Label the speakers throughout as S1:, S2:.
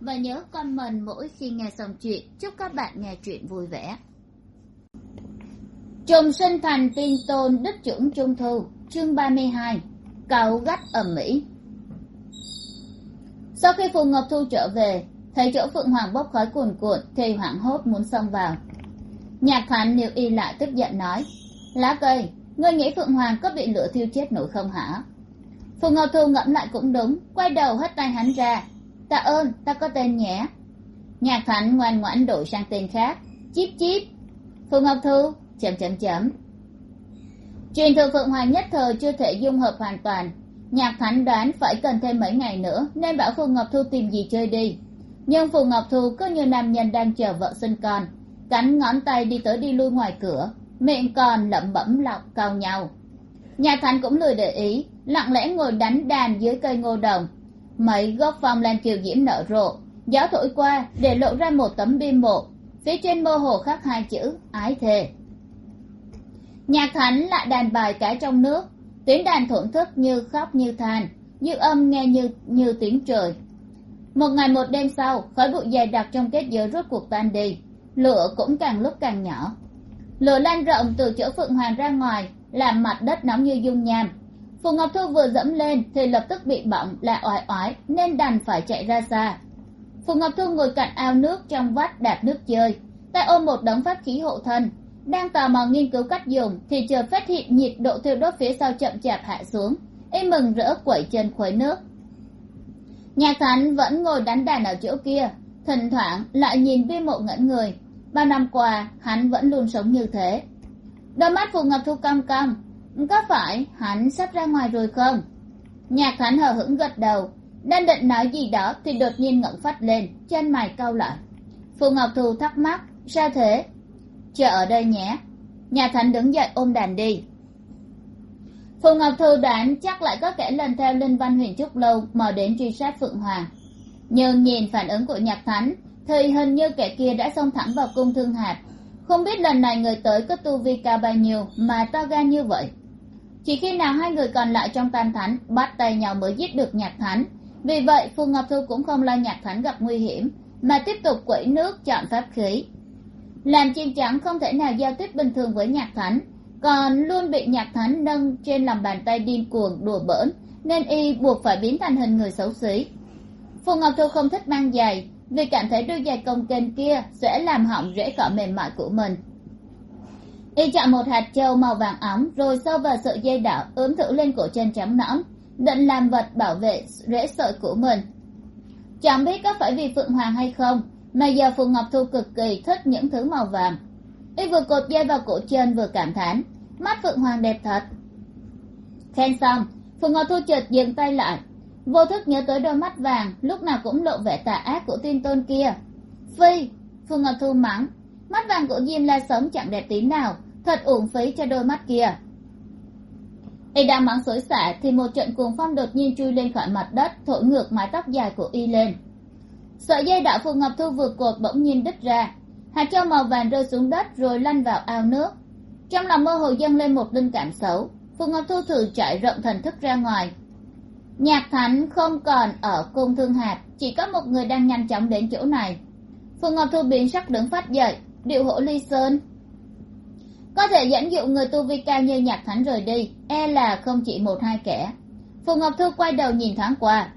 S1: và nhớ comment mỗi khi nghe xong chuyện. Chúc các bạn nghe chuyện vui vẻ. Trùng sinh thành tin tôn đức trưởng trung thu, chương ba mươi hai cầu gắt ầm mỹ. Sau khi phù ngọc thu trở về, thấy chỗ phượng hoàng bốc khói cuồn cuộn thì hoảng hốt muốn xông vào. Nhạc thản níu y lại tức giận nói, lá cây, ngươi nghĩ phượng hoàng có bị lửa thiêu chết nổi không hả? Phù ngọc thu ngẫm lại cũng đúng, quay đầu hất tay hắn ra ta ơn ta có tên nhé nhạc thánh ngoan ngoãn đổi sang tên khác. Chip chip phượng ngọc thu chấm chấm chấm truyền thừa phượng hoàng nhất thời chưa thể dung hợp hoàn toàn. Nhạc thánh đoán phải cần thêm mấy ngày nữa, nên bảo phù ngọc thu tìm gì chơi đi. Nhưng phù ngọc thu cứ như nam nhân đang chờ vợ sinh con. Cắn ngón tay đi tới đi lui ngoài cửa, miệng còn lẩm bẩm lọc cao nhau. Nhạc thánh cũng lười để ý, lặng lẽ ngồi đánh đàn dưới cây ngô đồng mấy gốc phong lan kiều diễm nở rộ. Gió thổi qua, để lộ ra một tấm bia mộ. Phía trên mơ hồ khắc hai chữ, ái thề. Nhạc thánh lại đàn bài cái trong nước. Tiếng đàn thổn thức như khóc như than, như âm nghe như như tiếng trời. Một ngày một đêm sau, khói bụi dày đặc trong kết giới rốt cuộc tan đi. Lửa cũng càng lúc càng nhỏ. Lửa lan rộng từ chỗ phượng hoàng ra ngoài, làm mặt đất nóng như dung nham phù ngọc thu vừa dẫm lên thì lập tức bị bỏng lại oải oái, nên đành phải chạy ra xa. Phù ngọc thu ngồi cạnh ao nước trong vắt đạp nước chơi, tay ôm một đống pháp khí hộ thân, đang tò mò nghiên cứu cách dùng thì chợt phát hiện nhiệt độ thiêu đốt phía sau chậm chạp hạ xuống, y mừng rỡ quẩy chân khuấy nước. Nhạc thánh vẫn ngồi đánh đàn ở chỗ kia, thỉnh thoảng lại nhìn bi mộ ngẩn người. Bao năm qua, hắn vẫn luôn sống như thế. Đôi mắt phù ngọc thu cong cong có phải hắn sắp ra ngoài rồi không? Nhạc thánh hờ hững gật đầu. Đang định nói gì đó thì đột nhiên ngẩng phát lên, chân mày cau lại. Phù ngọc thu thắc mắc, sao thế? Chờ ở đây nhé. Nhà thánh đứng dậy ôm đàn đi. Phù ngọc thu đoán chắc lại có kẻ lần theo linh văn huyền trúc lâu mò đến truy sát phượng hoàng. Nhưng nhìn phản ứng của nhạc thánh, thì hình như kẻ kia đã xông thẳng vào cung thương hạt không biết lần này người tới có tu vi cao bao nhiêu mà to gan như vậy chỉ khi nào hai người còn lại trong tam thánh, bắt tay nhau mới giết được nhạc thánh. Vì vậy phù ngọc thu cũng không lo nhạc thánh gặp nguy hiểm, mà tiếp tục quẩy nước, chọn pháp khí. Làm chim trắng không thể nào giao tiếp bình thường với nhạc thánh, còn luôn bị nhạc thánh nâng trên lòng bàn tay điên cuồng đùa bỡn, nên y buộc phải biến thành hình người xấu xí. Phù ngọc thu không thích mang giày, vì cảm thấy đôi giày công kênh kia sẽ làm hỏng rễ cỏ mềm mại của mình y chọn một hạt trâu màu vàng óng, rồi sâu vào sợi dây đỏ ướm thử lên cổ chân trắng nõn, định làm vật bảo vệ rễ sợi của mình. Chẳng biết có phải vì phượng hoàng hay không, mà giờ phù ngọc thu cực kỳ thích những thứ màu vàng. Y vừa cột dây vào cổ chân vừa cảm thán, mắt phượng hoàng đẹp thật. Khen xong, phù ngọc thu chợt dừng tay lại. Vô thức nhớ tới đôi mắt vàng, lúc nào cũng lộ vẻ tà ác của tiên tôn kia. Phi! Phù ngọc thu mắng. Mắt vàng của diêm la sống chẳng đẹp tí nào thật uổng phí cho đôi mắt kia. Y đang mắng xối xả thì một trận cuồng phong đột nhiên chui lên khỏi mặt đất, thổi ngược mái tóc dài của y lên. Sợi dây đạo phù ngọc thu vượt cột bỗng nhiên đứt ra. Hạt châu màu vàng rơi xuống đất rồi lăn vào ao nước. Trong lòng mơ hồ dâng lên một linh cảm xấu. Phù ngọc thu thử trải rộng thần thức ra ngoài. Nhạc thánh không còn ở cung thương hạt chỉ có một người đang nhanh chóng đến chỗ này. Phù ngọc thu biến sắc đứng phát dậy. Điệu hổ ly sơn có thể dẫn dụ người tu vi cao như nhạc thánh rời đi e là không chỉ một hai kẻ. Phù ngọc thu quay đầu nhìn thoáng qua.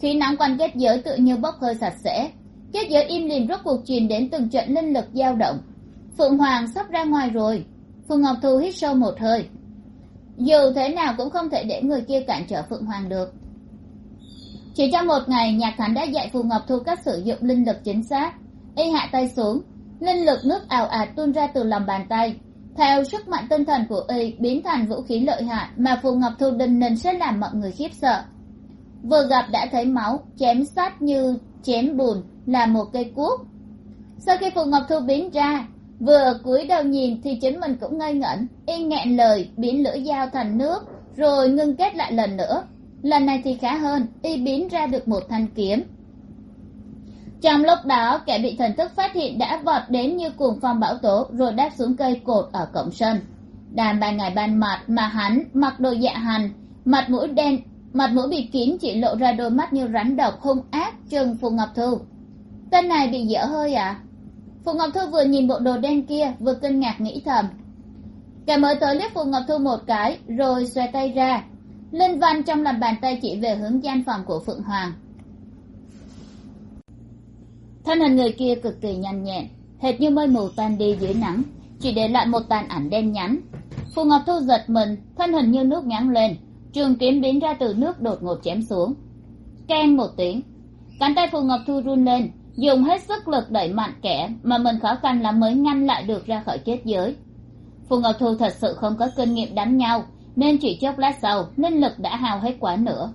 S1: Khí nóng quanh kết giới tự như bốc hơi sạch sẽ. Kết giới im lìm rốt cuộc truyền đến từng trận linh lực dao động. Phượng hoàng sắp ra ngoài rồi. Phù ngọc thu hít sâu một hơi. Dù thế nào cũng không thể để người kia cản trở phượng hoàng được. Chỉ trong một ngày, nhạc thánh đã dạy phù ngọc thu cách sử dụng linh lực chính xác. Y hạ tay xuống, linh lực nước ảo ạt tuôn ra từ lòng bàn tay theo sức mạnh tinh thần của y biến thành vũ khí lợi hại mà phù ngọc thu đinh ninh sẽ làm mọi người khiếp sợ. Vừa gặp đã thấy máu chém sát như chém bùn là một cây cuốc. Sau khi phù ngọc thu biến ra, vừa cúi đầu nhìn thì chính mình cũng ngây ngẩn, y nghẹn lời, biến lưỡi dao thành nước, rồi ngưng kết lại lần nữa. Lần này thì khá hơn, y biến ra được một thanh kiếm trong lúc đó, kẻ bị thần thức phát hiện đã vọt đến như cuồng phong bão tố, rồi đáp xuống cây cột ở cổng sân. Đàn ban ngày ban mặt mà hắn mặc đồ dạ hành, mặt mũi đen, mặt mũi bị kín chỉ lộ ra đôi mắt như rắn độc hung ác, trừng phù ngọc thu tên này bị dở hơi à? Phù ngọc thu vừa nhìn bộ đồ đen kia, vừa kinh ngạc nghĩ thầm. Kẻ mới tới liếc phù ngọc thu một cái, rồi xoay tay ra. Linh văn trong lòng bàn tay chỉ về hướng gian phòng của phượng hoàng thân hình người kia cực kỳ nhanh nhẹn, hệt như mây mù tan đi dưới nắng, chỉ để lại một tàn ảnh đen nhánh. Phù ngọc thu giật mình, thân hình như nước nhắn lên, trường kiếm biến ra từ nước đột ngột chém xuống. Keng một tiếng, cánh tay phù ngọc thu run lên, dùng hết sức lực đẩy mạnh kẻ mà mình khó khăn lắm mới ngăn lại được ra khỏi kết giới. Phù ngọc thu thật sự không có kinh nghiệm đánh nhau, nên chỉ chốc lát sau, linh lực đã hao hết quá nữa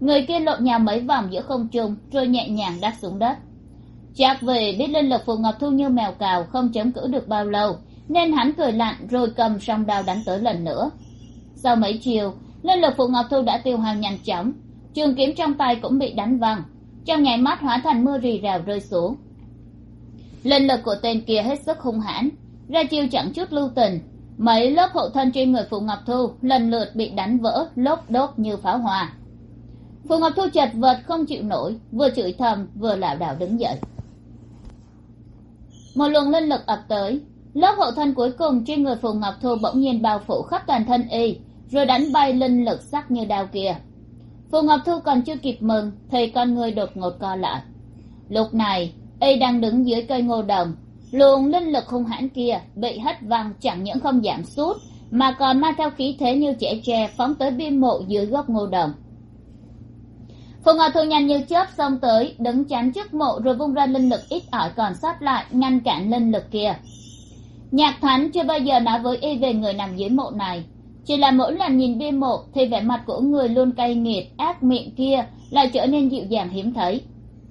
S1: người kia lộn nhào mấy vòng giữa không trung, rồi nhẹ nhàng đáp xuống đất chắc vì biết linh lực phù ngọc thu như mèo cào, không chống cự được bao lâu, nên hắn cười lạnh rồi cầm song đao đánh tới lần nữa. Sau mấy chiều, linh lực phù ngọc thu đã tiêu hao nhanh chóng, trường kiếm trong tay cũng bị đánh văng, trong nháy mắt hóa thành mưa rì rào rơi xuống. Linh lực của tên kia hết sức hung hãn, ra chiêu chẳng chút lưu tình, mấy lớp hộ thân trên người phù ngọc thu lần lượt bị đánh vỡ, lốp đốt như pháo hoa. Phù ngọc thu chật vật, không chịu nổi, vừa chửi thầm, vừa lảo đảo đứng dậy một luồng linh lực ập tới. Lớp hộ thân cuối cùng trên người phù ngọc thu bỗng nhiên bao phủ khắp toàn thân y, rồi đánh bay linh lực sắc như đao kia. Phù ngọc thu còn chưa kịp mừng, thì con người đột ngột co lại. Lúc này, y đang đứng dưới cây ngô đồng. Luồng linh lực hung hãn kia bị hất văng, chẳng những không giảm sút, mà còn mang theo khí thế như trẻ tre phóng tới biên mộ dưới gốc ngô đồng phù ngọc thu nhanh như chớp xông tới, đứng chắn trước mộ rồi vung ra linh lực ít ỏi còn sót lại, ngăn cản linh lực kia. Nhạc thánh chưa bao giờ nói với y về người nằm dưới mộ này. Chỉ là mỗi lần nhìn bia mộ thì vẻ mặt của người luôn cay nghiệt, ác miệng kia lại trở nên dịu dàng hiếm thấy.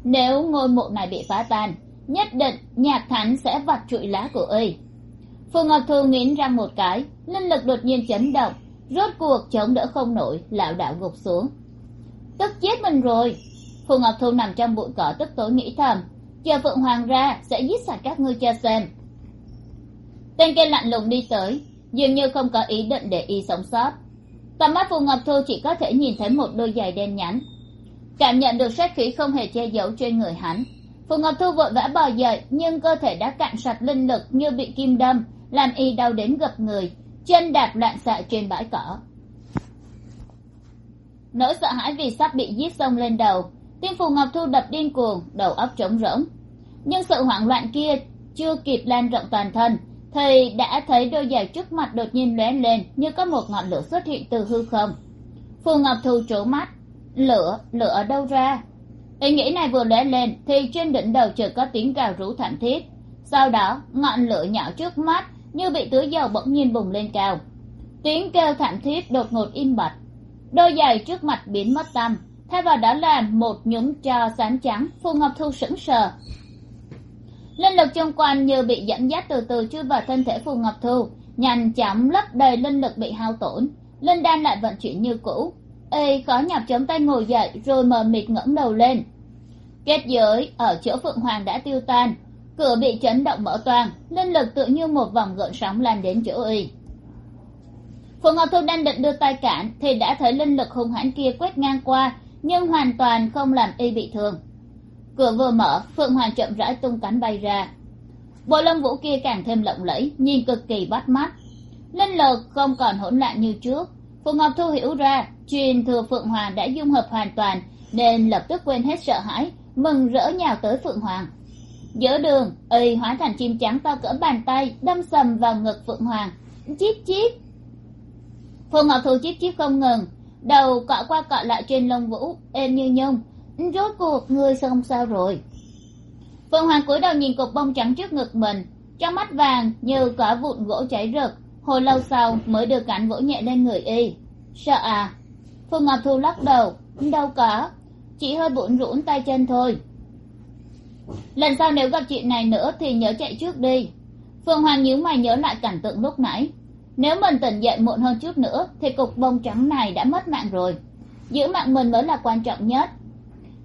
S1: Nếu ngôi mộ này bị phá tan, nhất định nhạc thánh sẽ vặt trụi lá của y. Phù ngọc thu nghiến răng một cái, linh lực đột nhiên chấn động, rốt cuộc chống đỡ không nổi, lảo đảo gục xuống tức chết mình rồi. Phù ngọc thu nằm trong bụi cỏ tức tối nghĩ thầm, chờ phượng hoàng ra sẽ giết sạch các ngươi cho xem. Tên kia lạnh lùng đi tới, dường như không có ý định để y sống sót. Tầm mắt phù ngọc thu chỉ có thể nhìn thấy một đôi giày đen nhánh. Cảm nhận được sát khí không hề che giấu trên người hắn, phù ngọc thu vội vã bò dậy, nhưng cơ thể đã cạn sạch linh lực như bị kim đâm, làm y đau đến gập người, chân đạp loạn xạ trên bãi cỏ nỗi sợ hãi vì sắp bị giết xông lên đầu. Tim phù ngọc thu đập điên cuồng, đầu óc trống rỗng. Nhưng sự hoảng loạn kia chưa kịp lan rộng toàn thân. Thì đã thấy đôi giày trước mặt đột nhiên lóe lên như có một ngọn lửa xuất hiện từ hư không. Phù ngọc thu trố mắt. Lửa lửa ở đâu ra? Ý nghĩ này vừa lóe lên thì trên đỉnh đầu chợt có tiếng gào rú thảm thiết. Sau đó, ngọn lửa nhỏ trước mắt như bị tưới dầu bỗng nhiên bùng lên cao. Tiếng kêu thảm thiết đột ngột im bặt đôi giày trước mặt biến mất tăm, thay vào đó là một nhúm cho sáng trắng, phù ngọc thu sững sờ. Linh lực chung quanh như bị dẫn dắt từ từ chui vào thân thể phù ngọc thu, nhanh chóng lấp đầy linh lực bị hao tổn. Linh đan lại vận chuyển như cũ. Ê, khó nhọc chống tay ngồi dậy rồi mờ mịt ngẩng đầu lên. Kết giới ở chỗ phượng hoàng đã tiêu tan, cửa bị chấn động mở toang, linh lực tự như một vòng gợn sóng lan đến chỗ y. Phượng ngọc thu đang định đưa tay cản thì đã thấy linh lực hung hãn kia quét ngang qua, nhưng hoàn toàn không làm y bị thương. Cửa vừa mở, phượng hoàng chậm rãi tung cánh bay ra. Bộ lông vũ kia càng thêm lộng lẫy, nhìn cực kỳ bắt mắt. Linh lực không còn hỗn loạn như trước. Phượng ngọc thu hiểu ra, truyền thừa phượng hoàng đã dung hợp hoàn toàn, nên lập tức quên hết sợ hãi, mừng rỡ nhào tới phượng hoàng. Giữa đường, y hóa thành chim trắng to cỡ bàn tay, đâm sầm vào ngực phượng hoàng. Chip chip phù ngọc thu chip chip không ngừng. Đầu cọ qua cọ lại trên lông vũ, êm như nhung. Rốt cuộc, ngươi xong sao rồi? Phượng hoàng cúi đầu nhìn cục bông trắng trước ngực mình. Trong mắt vàng như có vụn gỗ cháy rực. Hồi lâu sau mới đưa cảnh vỗ nhẹ lên người y. Sợ à? Phương ngọc thu lắc đầu. Đâu có. Chỉ hơi bụn rũn tay chân thôi. Lần sau nếu gặp chuyện này nữa thì nhớ chạy trước đi. Phương hoàng nhíu mày nhớ lại cảnh tượng lúc nãy nếu mình tỉnh dậy muộn hơn chút nữa, thì cục bông trắng này đã mất mạng rồi. Giữ mạng mình mới là quan trọng nhất.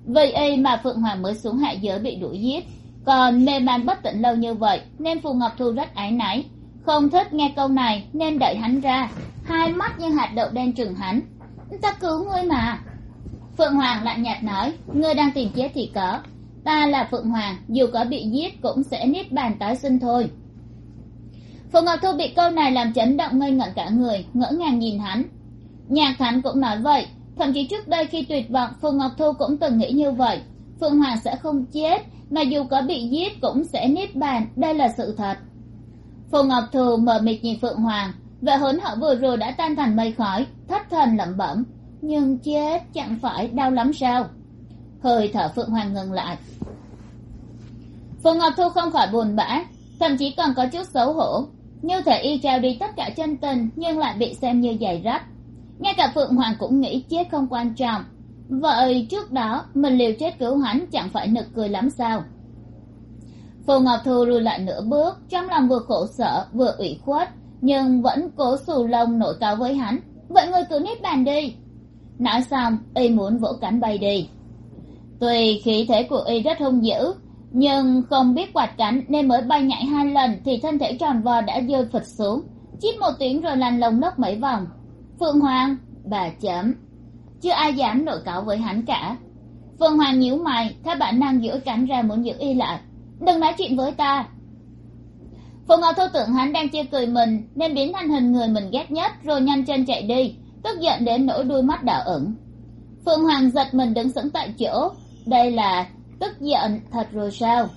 S1: Vì y mà phượng hoàng mới xuống hạ giới bị đuổi giết. Còn mê man bất tỉnh lâu như vậy, nên phù ngọc thu rất áy náy. Không thích nghe câu này, nên đẩy hắn ra. Hai mắt như hạt đậu đen trừng hắn. Ta cứu ngươi mà. Phượng hoàng lạnh nhạt nói, ngươi đang tìm chết thì có. Ta là phượng hoàng, dù có bị giết cũng sẽ niết bàn tái sinh thôi phù ngọc thu bị câu này làm chấn động ngây ngẩn cả người, ngỡ ngàng nhìn hắn. Nhạc hắn cũng nói vậy, thậm chí trước đây khi tuyệt vọng, phù ngọc thu cũng từng nghĩ như vậy. Phượng hoàng sẽ không chết, mà dù có bị giết cũng sẽ niết bàn, đây là sự thật. Phù ngọc thu mờ mịt nhìn phượng hoàng, vẻ hớn hở vừa rồi đã tan thành mây khói, thất thần lẩm bẩm. Nhưng chết chẳng phải đau lắm sao? Hơi thở phượng hoàng ngừng lại. Phù ngọc thu không khỏi buồn bã, thậm chí còn có chút xấu hổ như thể y trao đi tất cả chân tình, nhưng lại bị xem như giày rách. Ngay cả phượng hoàng cũng nghĩ chết không quan trọng. Vậy trước đó, mình liều chết cứu hắn chẳng phải nực cười lắm sao? Phù ngọc thu lùi lại nửa bước, trong lòng vừa khổ sở, vừa ủy khuất, nhưng vẫn cố xù lông nổi cao với hắn. Vậy người cứ nít bàn đi. Nói xong, y muốn vỗ cánh bay đi. Tuy khí thế của y rất hung dữ nhưng không biết quạt cánh nên mới bay nhảy hai lần thì thân thể tròn vo đã rơi phịch xuống. Chít một tiếng rồi lăn lồng lốc mấy vòng. Phượng hoàng, bà chấm. Chưa ai dám nổi cáo với hắn cả. Phượng hoàng nhíu mày, theo bản năng giữa cánh ra muốn giữ y lại. Đừng nói chuyện với ta. Phượng ngọc thô tưởng hắn đang chê cười mình, nên biến thành hình người mình ghét nhất, rồi nhanh chân chạy đi, tức giận đến nỗi đuôi mắt đỏ ửng. Phượng hoàng giật mình đứng sững tại chỗ. Đây là tức giận thật rồi sao?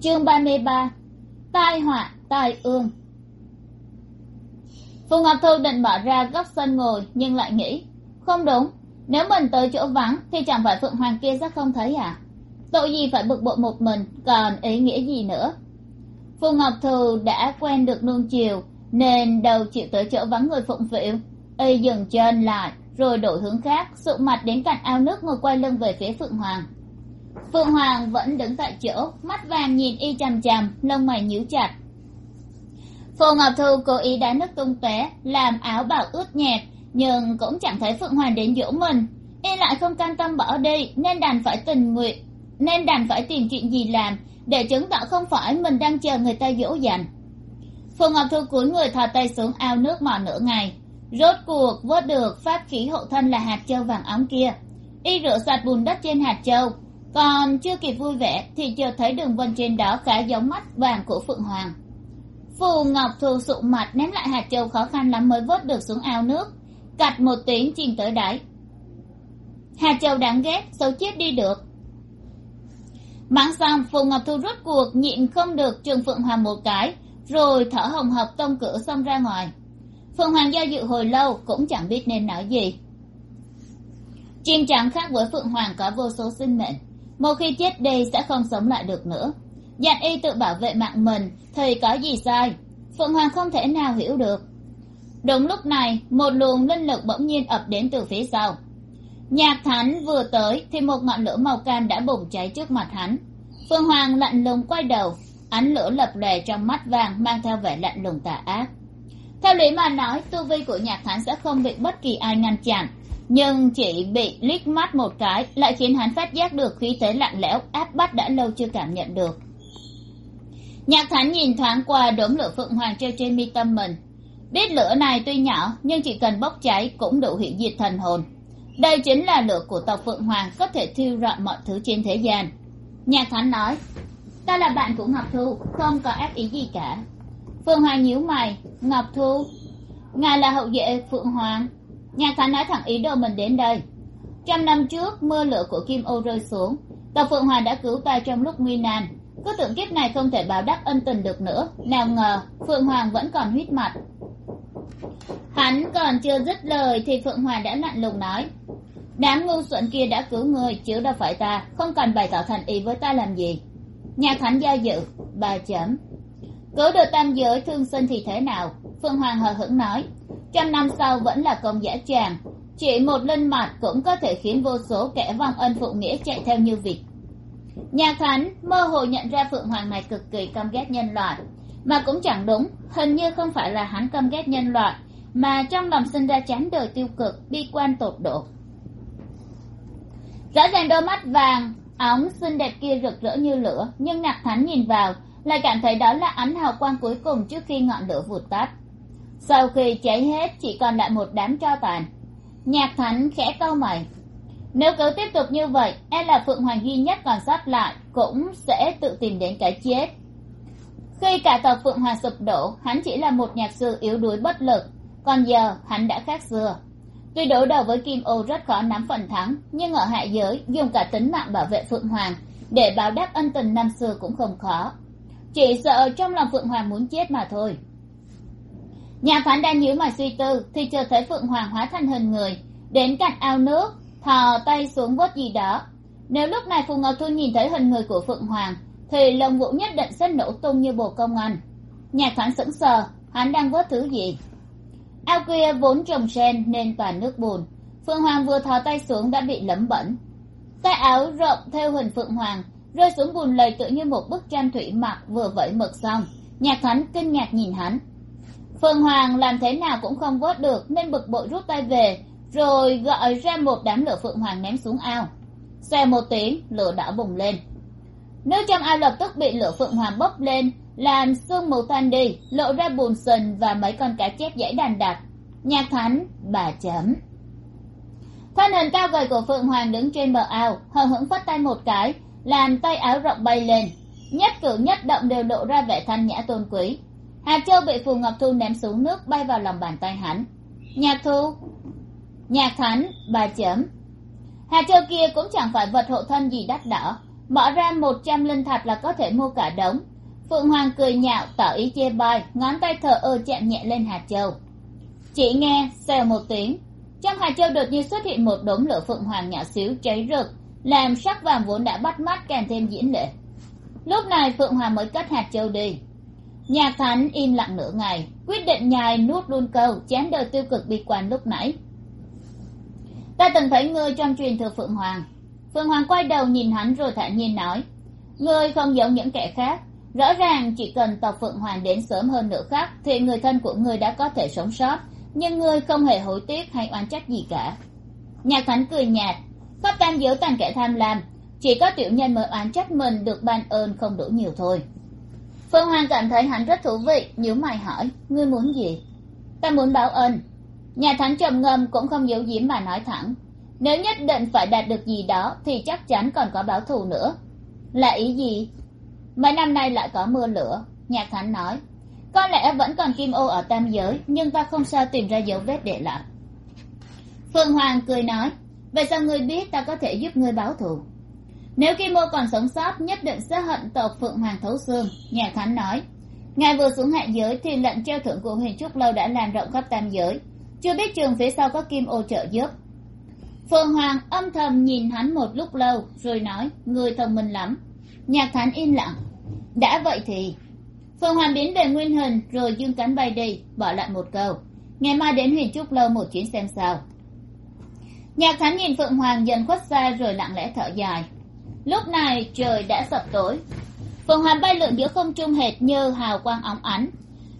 S1: Chương ba mươi ba, tai họa, tai ương. Phù ngọc thu định bỏ ra góc sân ngồi, nhưng lại nghĩ, không đúng, nếu mình tới chỗ vắng thì chẳng phải phượng hoàng kia sẽ không thấy à? Tội gì phải bực bội một mình, còn ý nghĩa gì nữa? Phù ngọc thu đã quen được nuông chiều, nên đầu chịu tới chỗ vắng người phụng phịu, y dừng chân lại rồi đổi hướng khác sụ mặt đến cạnh ao nước ngồi quay lưng về phía phượng hoàng. Phượng hoàng vẫn đứng tại chỗ, mắt vàng nhìn y chằm chằm, lông mày nhíu chặt. Phù ngọc thu cố ý đá nước tung tóe, làm áo bảo ướt nhẹp, nhưng cũng chẳng thấy phượng hoàng đến dỗ mình. Y lại không can tâm bỏ đi, nên đành phải tình nguyện, nên đành phải tìm chuyện gì làm để chứng tỏ không phải mình đang chờ người ta dỗ dành. Phù ngọc thu cúi người thò tay xuống ao nước mò nửa ngày rốt cuộc vớt được, pháp khí hộ thân là hạt châu vàng óng kia. Y rửa sạch bùn đất trên hạt châu. Còn chưa kịp vui vẻ, thì chợt thấy đường vân trên đó khá giống mắt vàng của phượng hoàng. Phù ngọc thu sụ mặt ném lại hạt châu khó khăn lắm mới vớt được xuống ao nước. Cạch một tiếng chìm tới đáy. Hạt châu đáng ghét, xấu chết đi được. Mắng xong, phù ngọc thu rốt cuộc nhịn không được trường phượng hoàng một cái, rồi thở hồng hộc tông cửa xông ra ngoài phượng hoàng do dự hồi lâu, cũng chẳng biết nên nói gì. Chim trắng khác với phượng hoàng có vô số sinh mệnh. Một khi chết đi sẽ không sống lại được nữa. Dặn y tự bảo vệ mạng mình, thì có gì sai? Phượng hoàng không thể nào hiểu được. Đúng lúc này, một luồng linh lực bỗng nhiên ập đến từ phía sau. Nhạc thánh vừa tới thì một ngọn lửa màu cam đã bùng cháy trước mặt hắn. Phương hoàng lạnh lùng quay đầu, ánh lửa lập lòe trong mắt vàng mang theo vẻ lạnh lùng tà ác theo lý mà nói, tu vi của nhạc thánh sẽ không bị bất kỳ ai ngăn chặn. Nhưng chỉ bị liếc mắt một cái lại khiến hắn phát giác được khí thế lạnh lẽo, áp bắt đã lâu chưa cảm nhận được. Nhạc thánh nhìn thoáng qua đốm lửa phượng hoàng treo trên mi tâm mình. Biết lửa này tuy nhỏ, nhưng chỉ cần bốc cháy cũng đủ hủy diệt thần hồn. Đây chính là lửa của tộc phượng hoàng có thể thiêu rọi mọi thứ trên thế gian. Nhạc thánh nói, ta là bạn của ngọc thu, không có ác ý gì cả phương hoa nhíu mày. Ngọc thu, ngài là hậu vệ phượng hoàng. Nhà thánh nói thẳng ý đồ mình đến đây. Trăm năm trước, mưa lửa của kim ô rơi xuống. Tộc phượng hoàng đã cứu ta trong lúc nguy nan. Cứ tưởng kiếp này không thể báo đáp ân tình được nữa. Nào ngờ, phượng hoàng vẫn còn huyết mặt hắn còn chưa dứt lời thì phượng hoàng đã lạnh lùng nói. Đám ngu xuẩn kia đã cứu người, chứ đâu phải ta. Không cần bày tỏ thành ý với ta làm gì. Nhà thánh do dự. Bà chấm cứu được tam giới thương sinh thì thế nào? Phương hoàng hờ hững nói. Trăm năm sau vẫn là công giả tràng. Chỉ một linh mạch cũng có thể khiến vô số kẻ vong ân phụ nghĩa chạy theo như vịt. Nhạc thánh mơ hồ nhận ra phượng hoàng này cực kỳ căm ghét nhân loại. Mà cũng chẳng đúng, hình như không phải là hắn căm ghét nhân loại, mà trong lòng sinh ra chán đời tiêu cực, bi quan tột độ. Rõ ràng đôi mắt vàng óng xinh đẹp kia rực rỡ như lửa, nhưng nhạc thánh nhìn vào lại cảm thấy đó là ánh hào quang cuối cùng trước khi ngọn lửa vụt tắt. Sau khi cháy hết, chỉ còn lại một đám tro tàn. Nhạc thánh khẽ cau mày. Nếu cứ tiếp tục như vậy e là phượng hoàng duy nhất còn sót lại cũng sẽ tự tìm đến cái chết. Khi cả tộc phượng hoàng sụp đổ, hắn chỉ là một nhạc sư yếu đuối bất lực. Còn giờ, hắn đã khác xưa. Tuy đối đầu với kim ô rất khó nắm phần thắng, nhưng ở hạ giới, dùng cả tính mạng bảo vệ phượng hoàng để báo đáp ân tình năm xưa cũng không khó chỉ sợ trong lòng phượng hoàng muốn chết mà thôi. Nhà phán đang nhíu mà suy tư, thì chợt thấy phượng hoàng hóa thành hình người, đến cạnh ao nước, thò tay xuống vớt gì đó. Nếu lúc này phù ngọc thu nhìn thấy hình người của phượng hoàng, thì lồng vũ nhất định sẽ nổ tung như bồ công anh. Nhạc phán sững sờ, hắn đang vớt thứ gì? Ao kia vốn trồng sen nên toàn nước bùn. Phượng hoàng vừa thò tay xuống đã bị lấm bẩn tay áo rộng theo hình phượng hoàng rơi xuống bùn lầy tự như một bức tranh thủy mặc vừa vẫy mực xong. Nhạc thánh kinh ngạc nhìn hắn. Phượng hoàng làm thế nào cũng không vớt được, nên bực bội rút tay về, rồi gọi ra một đám lửa phượng hoàng ném xuống ao. Xe một tiếng, lửa đã bùng lên. Nước trong ao lập tức bị lửa phượng hoàng bốc lên làm sương mù tan đi, lộ ra bùn sình và mấy con cá chép dãy đàn đặc. Nhạc thánh, bà chấm. Thân hình cao gầy của phượng hoàng đứng trên bờ ao, hờ hững phất tay một cái làm tay áo rộng bay lên. Nhất cử nhất động đều lộ ra vẻ thanh nhã tôn quý. Hạt châu bị phù ngọc thu ném xuống nước bay vào lòng bàn tay hắn. Nhạc thu, nhạc thánh, bà chấm hạt châu kia cũng chẳng phải vật hộ thân gì đắt đỏ. Bỏ ra một trăm linh thạch là có thể mua cả đống. Phượng hoàng cười nhạo, tỏ ý chê bai, ngón tay thờ ơ chạm nhẹ lên hạt châu. Chỉ nghe, xèo một tiếng. Trong hạt châu đột nhiên xuất hiện một đống lửa phượng hoàng nhỏ xíu cháy rực làm sắc vàng vốn đã bắt mắt càng thêm diễn lệ lúc này phượng hoàng mới cất hạt châu đi. Nhà thánh im lặng nửa ngày, quyết định nhài nuốt luôn câu chán đời tiêu cực bi quan lúc nãy. Ta từng thấy ngươi trong truyền thừa phượng hoàng. Phượng hoàng quay đầu nhìn hắn rồi thản nhiên nói, ngươi không giống những kẻ khác. Rõ ràng chỉ cần tộc phượng hoàng đến sớm hơn nữa khác thì người thân của ngươi đã có thể sống sót, nhưng ngươi không hề hối tiếc hay oán trách gì cả. Nhạc thánh cười nhạt khắp tam giới toàn kẻ tham lam, chỉ có tiểu nhân mới oán trách mình được ban ơn không đủ nhiều thôi. Phương hoàng cảm thấy hắn rất thú vị, nhíu mày hỏi, ngươi muốn gì? Ta muốn báo ơn nhà thánh trầm ngâm cũng không giấu giếm mà nói thẳng, nếu nhất định phải đạt được gì đó thì chắc chắn còn có báo thù nữa. Là ý gì? Mấy năm nay lại có mưa lửa nhạc thánh nói. Có lẽ vẫn còn kim ô ở tam giới, nhưng ta không sao tìm ra dấu vết để lại. Phương hoàng cười nói vậy sao ngươi biết ta có thể giúp ngươi báo thù? Nếu kim mô còn sống sót, nhất định sẽ hận tộc phượng hoàng thấu xương, nhà thánh nói. Ngài vừa xuống hạ giới thì lệnh treo thưởng của huyền trúc lâu đã lan rộng khắp tam giới. Chưa biết trường phía sau có kim ô trợ giúp. Phượng hoàng âm thầm nhìn hắn một lúc lâu, rồi nói, người thông minh lắm. Nhạc thánh im lặng. Đã vậy thì phượng hoàng biến về nguyên hình, rồi dương cánh bay đi, bỏ lại một câu. Ngày mai đến huyền trúc lâu một chuyến xem sao nhạc thánh nhìn phượng hoàng dần khuất xa rồi lặng lẽ thở dài. Lúc này trời đã sập tối. Phượng hoàng bay lượn giữa không trung hệt như hào quang óng ánh.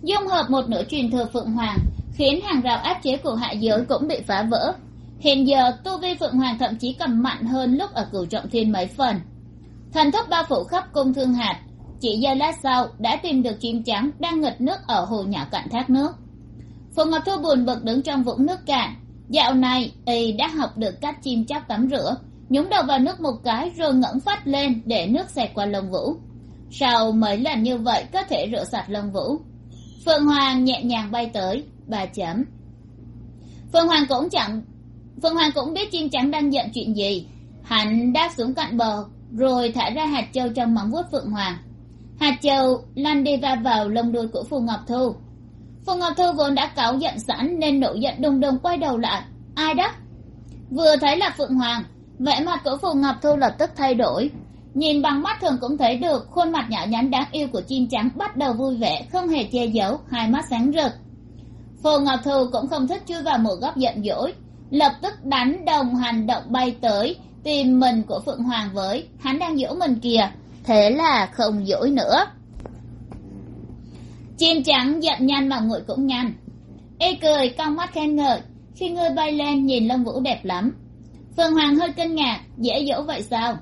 S1: Dung hợp một nửa truyền thừa phượng hoàng, khiến hàng rào áp chế của hạ giới cũng bị phá vỡ. Hiện giờ, tu vi phượng hoàng thậm chí còn mạnh hơn lúc ở cửu trọng thiên mấy phần. Thần thức bao phủ khắp cung thương hạt, chỉ giây lát sau đã tìm được chim trắng đang nghịch nước ở hồ nhỏ cạnh thác nước. Phù ngọc thu buồn bực đứng trong vũng nước cạn dạo này, y đã học được cách chim chóc tắm rửa, nhúng đầu vào nước một cái rồi ngẩng phát lên để nước xẹt qua lông vũ. Sau mấy lần như vậy, có thể rửa sạch lông vũ. Phượng hoàng nhẹ nhàng bay tới, bà chấm. Phượng hoàng cũng chẳng phượng hoàng cũng biết chim trắng đang giận chuyện gì. Hắn đáp xuống cạnh bờ, rồi thả ra hạt châu trong móng vuốt phượng hoàng. Hạt châu lăn đi va vào lông đuôi của phù ngọc thu phù ngọc Thư vốn đã cáu giận sẵn nên nổi giận đùng đùng quay đầu lại. Ai đó? Vừa thấy là phượng hoàng, vẻ mặt của phù ngọc thu lập tức thay đổi. Nhìn bằng mắt thường cũng thấy được khuôn mặt nhỏ nhắn đáng yêu của chim trắng bắt đầu vui vẻ, không hề che giấu, hai mắt sáng rực. Phù ngọc thu cũng không thích chui vào một góc giận dỗi, lập tức đánh đồng hành động bay tới, tìm mình của phượng hoàng với. Hắn đang dỗ mình kìa. Thế là không dỗi nữa chim trắng giận nhanh mà nguội cũng nhanh y cười cong mắt khen ngợi. Khi ngươi bay lên, nhìn lông vũ đẹp lắm. Phượng hoàng hơi kinh ngạc, dễ dỗ vậy sao?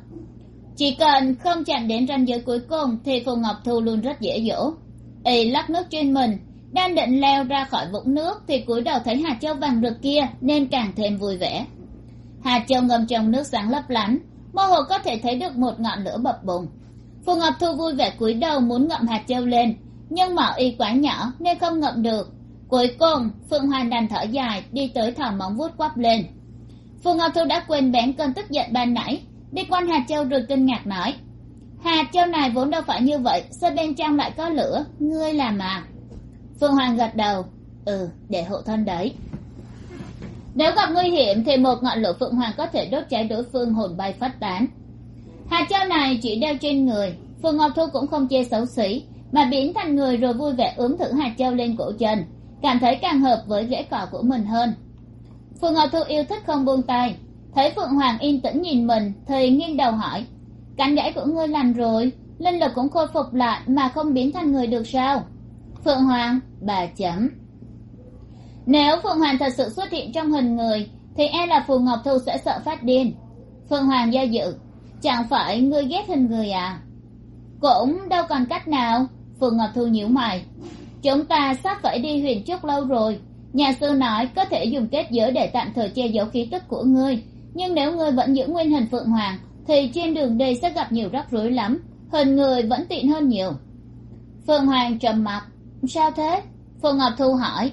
S1: Chỉ cần không chạm đến ranh giới cuối cùng, thì phù ngọc thu luôn rất dễ dỗ. Y lắc nước trên mình. Đang định leo ra khỏi vũng nước, thì cúi đầu thấy hạt châu vàng rực kia, nên càng thêm vui vẻ. Hạt châu ngâm trong nước sáng lấp lánh. Mơ hồ có thể thấy được một ngọn lửa bập bùng. Phù ngọc thu vui vẻ cúi đầu muốn ngậm hạt châu lên nhưng mỏ y quá nhỏ nên không ngậm được. Cuối cùng phượng hoàng đành thở dài, đi tới thò móng vuốt quắp lên. Phù ngọc thu đã quên bén cơn tức giận ban nãy. Đi quanh hạt châu rồi kinh ngạc nói hạt châu này vốn đâu phải như vậy, sao bên trong lại có lửa? Ngươi làm mà. Phượng hoàng gật đầu ừ để hộ thân đấy. Nếu gặp nguy hiểm thì một ngọn lửa phượng hoàng có thể đốt cháy đối phương hồn bay phát tán. Hạt châu này chỉ đeo trên người phượng ngọc thu cũng không chê xấu xí mà biến thành người rồi vui vẻ ướm thử hạt châu lên cổ chân, cảm thấy càng hợp với rễ cỏ của mình hơn. Phượng ngọc thu yêu thích không buông tay, thấy phượng hoàng yên tĩnh nhìn mình thì nghiêng đầu hỏi, cánh gãy của ngươi lành rồi, linh lực cũng khôi phục lại mà không biến thành người được sao? Phượng hoàng, bà chấm. Nếu phượng hoàng thật sự xuất hiện trong hình người, thì e là phù ngọc thu sẽ sợ phát điên. Phượng hoàng do dự, chẳng phải ngươi ghét hình người à? Cũng đâu còn cách nào. Phượng ngọc thu nhíu mày. Chúng ta sắp phải đi huyền trúc lâu rồi. Nhà sư nói có thể dùng kết giới để tạm thời che giấu khí tức của ngươi. Nhưng nếu ngươi vẫn giữ nguyên hình phượng hoàng, thì trên đường đi sẽ gặp nhiều rắc rối lắm. Hình người vẫn tiện hơn nhiều. Phượng hoàng trầm mặc. Sao thế? Phượng ngọc thu hỏi.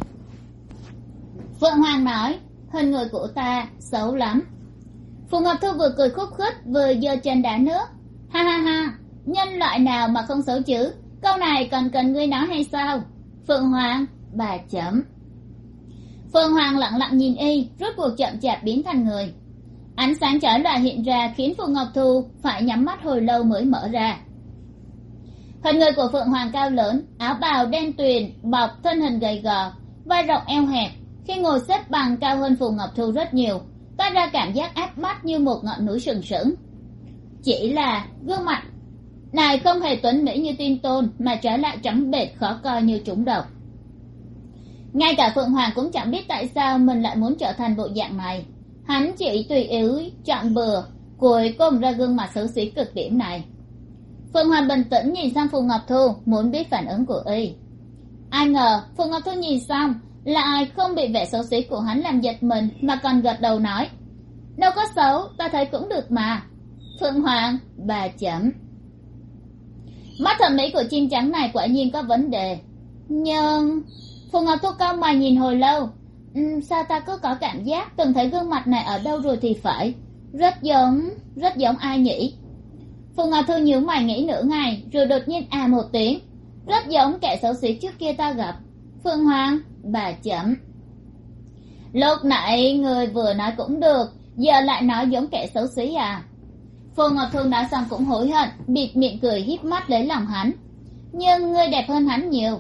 S1: Phượng hoàng nói, hình người của ta xấu lắm. Phượng ngọc thu vừa cười khúc khích, vừa giơ chân đá nước. Ha ha ha, nhân loại nào mà không xấu chứ? Câu này còn cần ngươi nói hay sao? Phượng hoàng, bà chấm. Phượng hoàng lặng lặng nhìn y, rốt cuộc chậm chạp biến thành người. Ánh sáng chói lòa hiện ra khiến phù ngọc thu phải nhắm mắt hồi lâu mới mở ra. Hình người của phượng hoàng cao lớn, áo bào đen tuyền, bọc thân hình gầy gò, vai rộng eo hẹp. Khi ngồi xếp bằng cao hơn phù ngọc thu rất nhiều, toát ra cảm giác áp mắt như một ngọn núi sừng sững. Chỉ là gương mặt này không hề tuấn mỹ như tin tôn, mà trái lại trắng bệt khó coi như trúng độc. Ngay cả phượng hoàng cũng chẳng biết tại sao mình lại muốn trở thành bộ dạng này. Hắn chỉ tùy yếu chọn bừa, cuối cùng ra gương mặt xấu xí cực điểm này. Phượng hoàng bình tĩnh nhìn sang phù ngọc thu, muốn biết phản ứng của y. Ai ngờ, phù ngọc thu nhìn xong lại không bị vẻ xấu xí của hắn làm giật mình, mà còn gật đầu nói, đâu có xấu, ta thấy cũng được mà. Phượng hoàng, bà chấm mắt thẩm mỹ của chim trắng này quả nhiên có vấn đề. Nhưng phù ngọc thu cao mày nhìn hồi lâu uhm, sao ta cứ có cảm giác từng thấy gương mặt này ở đâu rồi thì phải? Rất giống rất giống ai nhỉ? Phù ngọc thu nhíu mày nghĩ nửa ngày rồi đột nhiên à một tiếng. Rất giống kẻ xấu xí trước kia ta gặp. Phương hoàng bà chấm lúc nãy người vừa nói cũng được giờ lại nói giống kẻ xấu xí à? Phù ngọc thu nói xong cũng hối hận, bịt miệng cười híp mắt lấy lòng hắn. Nhưng ngươi đẹp hơn hắn nhiều.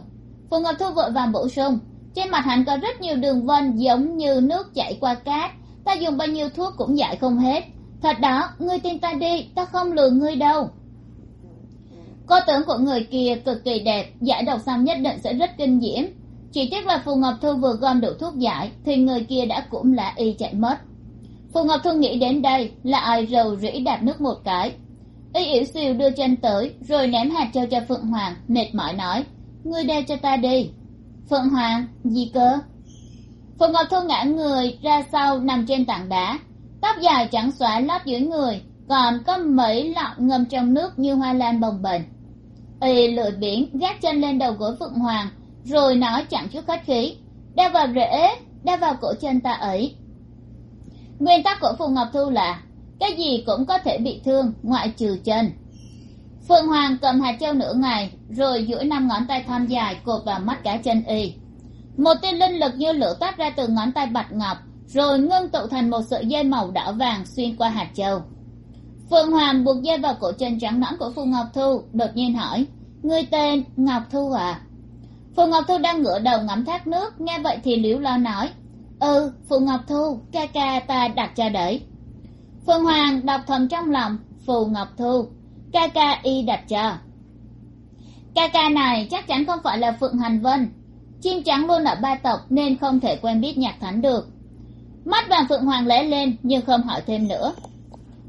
S1: Phù ngọc thu vội vàng bổ sung, trên mặt hắn có rất nhiều đường vân giống như nước chảy qua cát, ta dùng bao nhiêu thuốc cũng giải không hết. Thật đó, ngươi tin ta đi, ta không lừa ngươi đâu. Cô tưởng của người kia cực kỳ đẹp, giải độc xong nhất định sẽ rất kinh diễm. Chỉ tiếc là phù ngọc thu vừa gom đủ thuốc giải, thì người kia đã cũng lạ y chạy mất phù ngọc thu nghĩ đến đây, là ai rầu rĩ đạp nước một cái. Y ỉu xìu đưa chân tới, rồi ném hạt châu cho phượng hoàng, mệt mỏi nói, ngươi đeo cho ta đi. Phượng hoàng, gì cơ? Phù ngọc thu ngã người ra sau nằm trên tảng đá, tóc dài trắng xóa lót dưới người, còn có mấy lọn ngâm trong nước như hoa lan bồng bềnh. Y lười biển gác chân lên đầu gối phượng hoàng, rồi nói chẳng chút khách khí, đeo vào rễ, đeo vào cổ chân ta ấy nguyên tắc của phù ngọc thu là, cái gì cũng có thể bị thương, ngoại trừ chân. Phượng hoàng cầm hạt châu nửa ngày, rồi duỗi năm ngón tay thon dài cột vào mắt cá chân y. Một tia linh lực như lửa toát ra từ ngón tay bạch ngọc, rồi ngưng tụ thành một sợi dây màu đỏ vàng xuyên qua hạt châu. Phượng hoàng buộc dây vào cổ chân trắng nõn của phù ngọc thu, đột nhiên hỏi người tên ngọc thu à? Phù ngọc thu đang ngửa đầu ngắm thác nước, nghe vậy thì liễu lo nói ừ phù ngọc thu, ca ca ta đặt cho đấy phương hoàng đọc thầm trong lòng, phù ngọc thu, ca ca y đặt cho ca ca này chắc chắn không phải là phượng hành vân. Chim trắng luôn ở ba tộc nên không thể quen biết nhạc thánh được. Mắt vàng phượng hoàng lóe lên, nhưng không hỏi thêm nữa.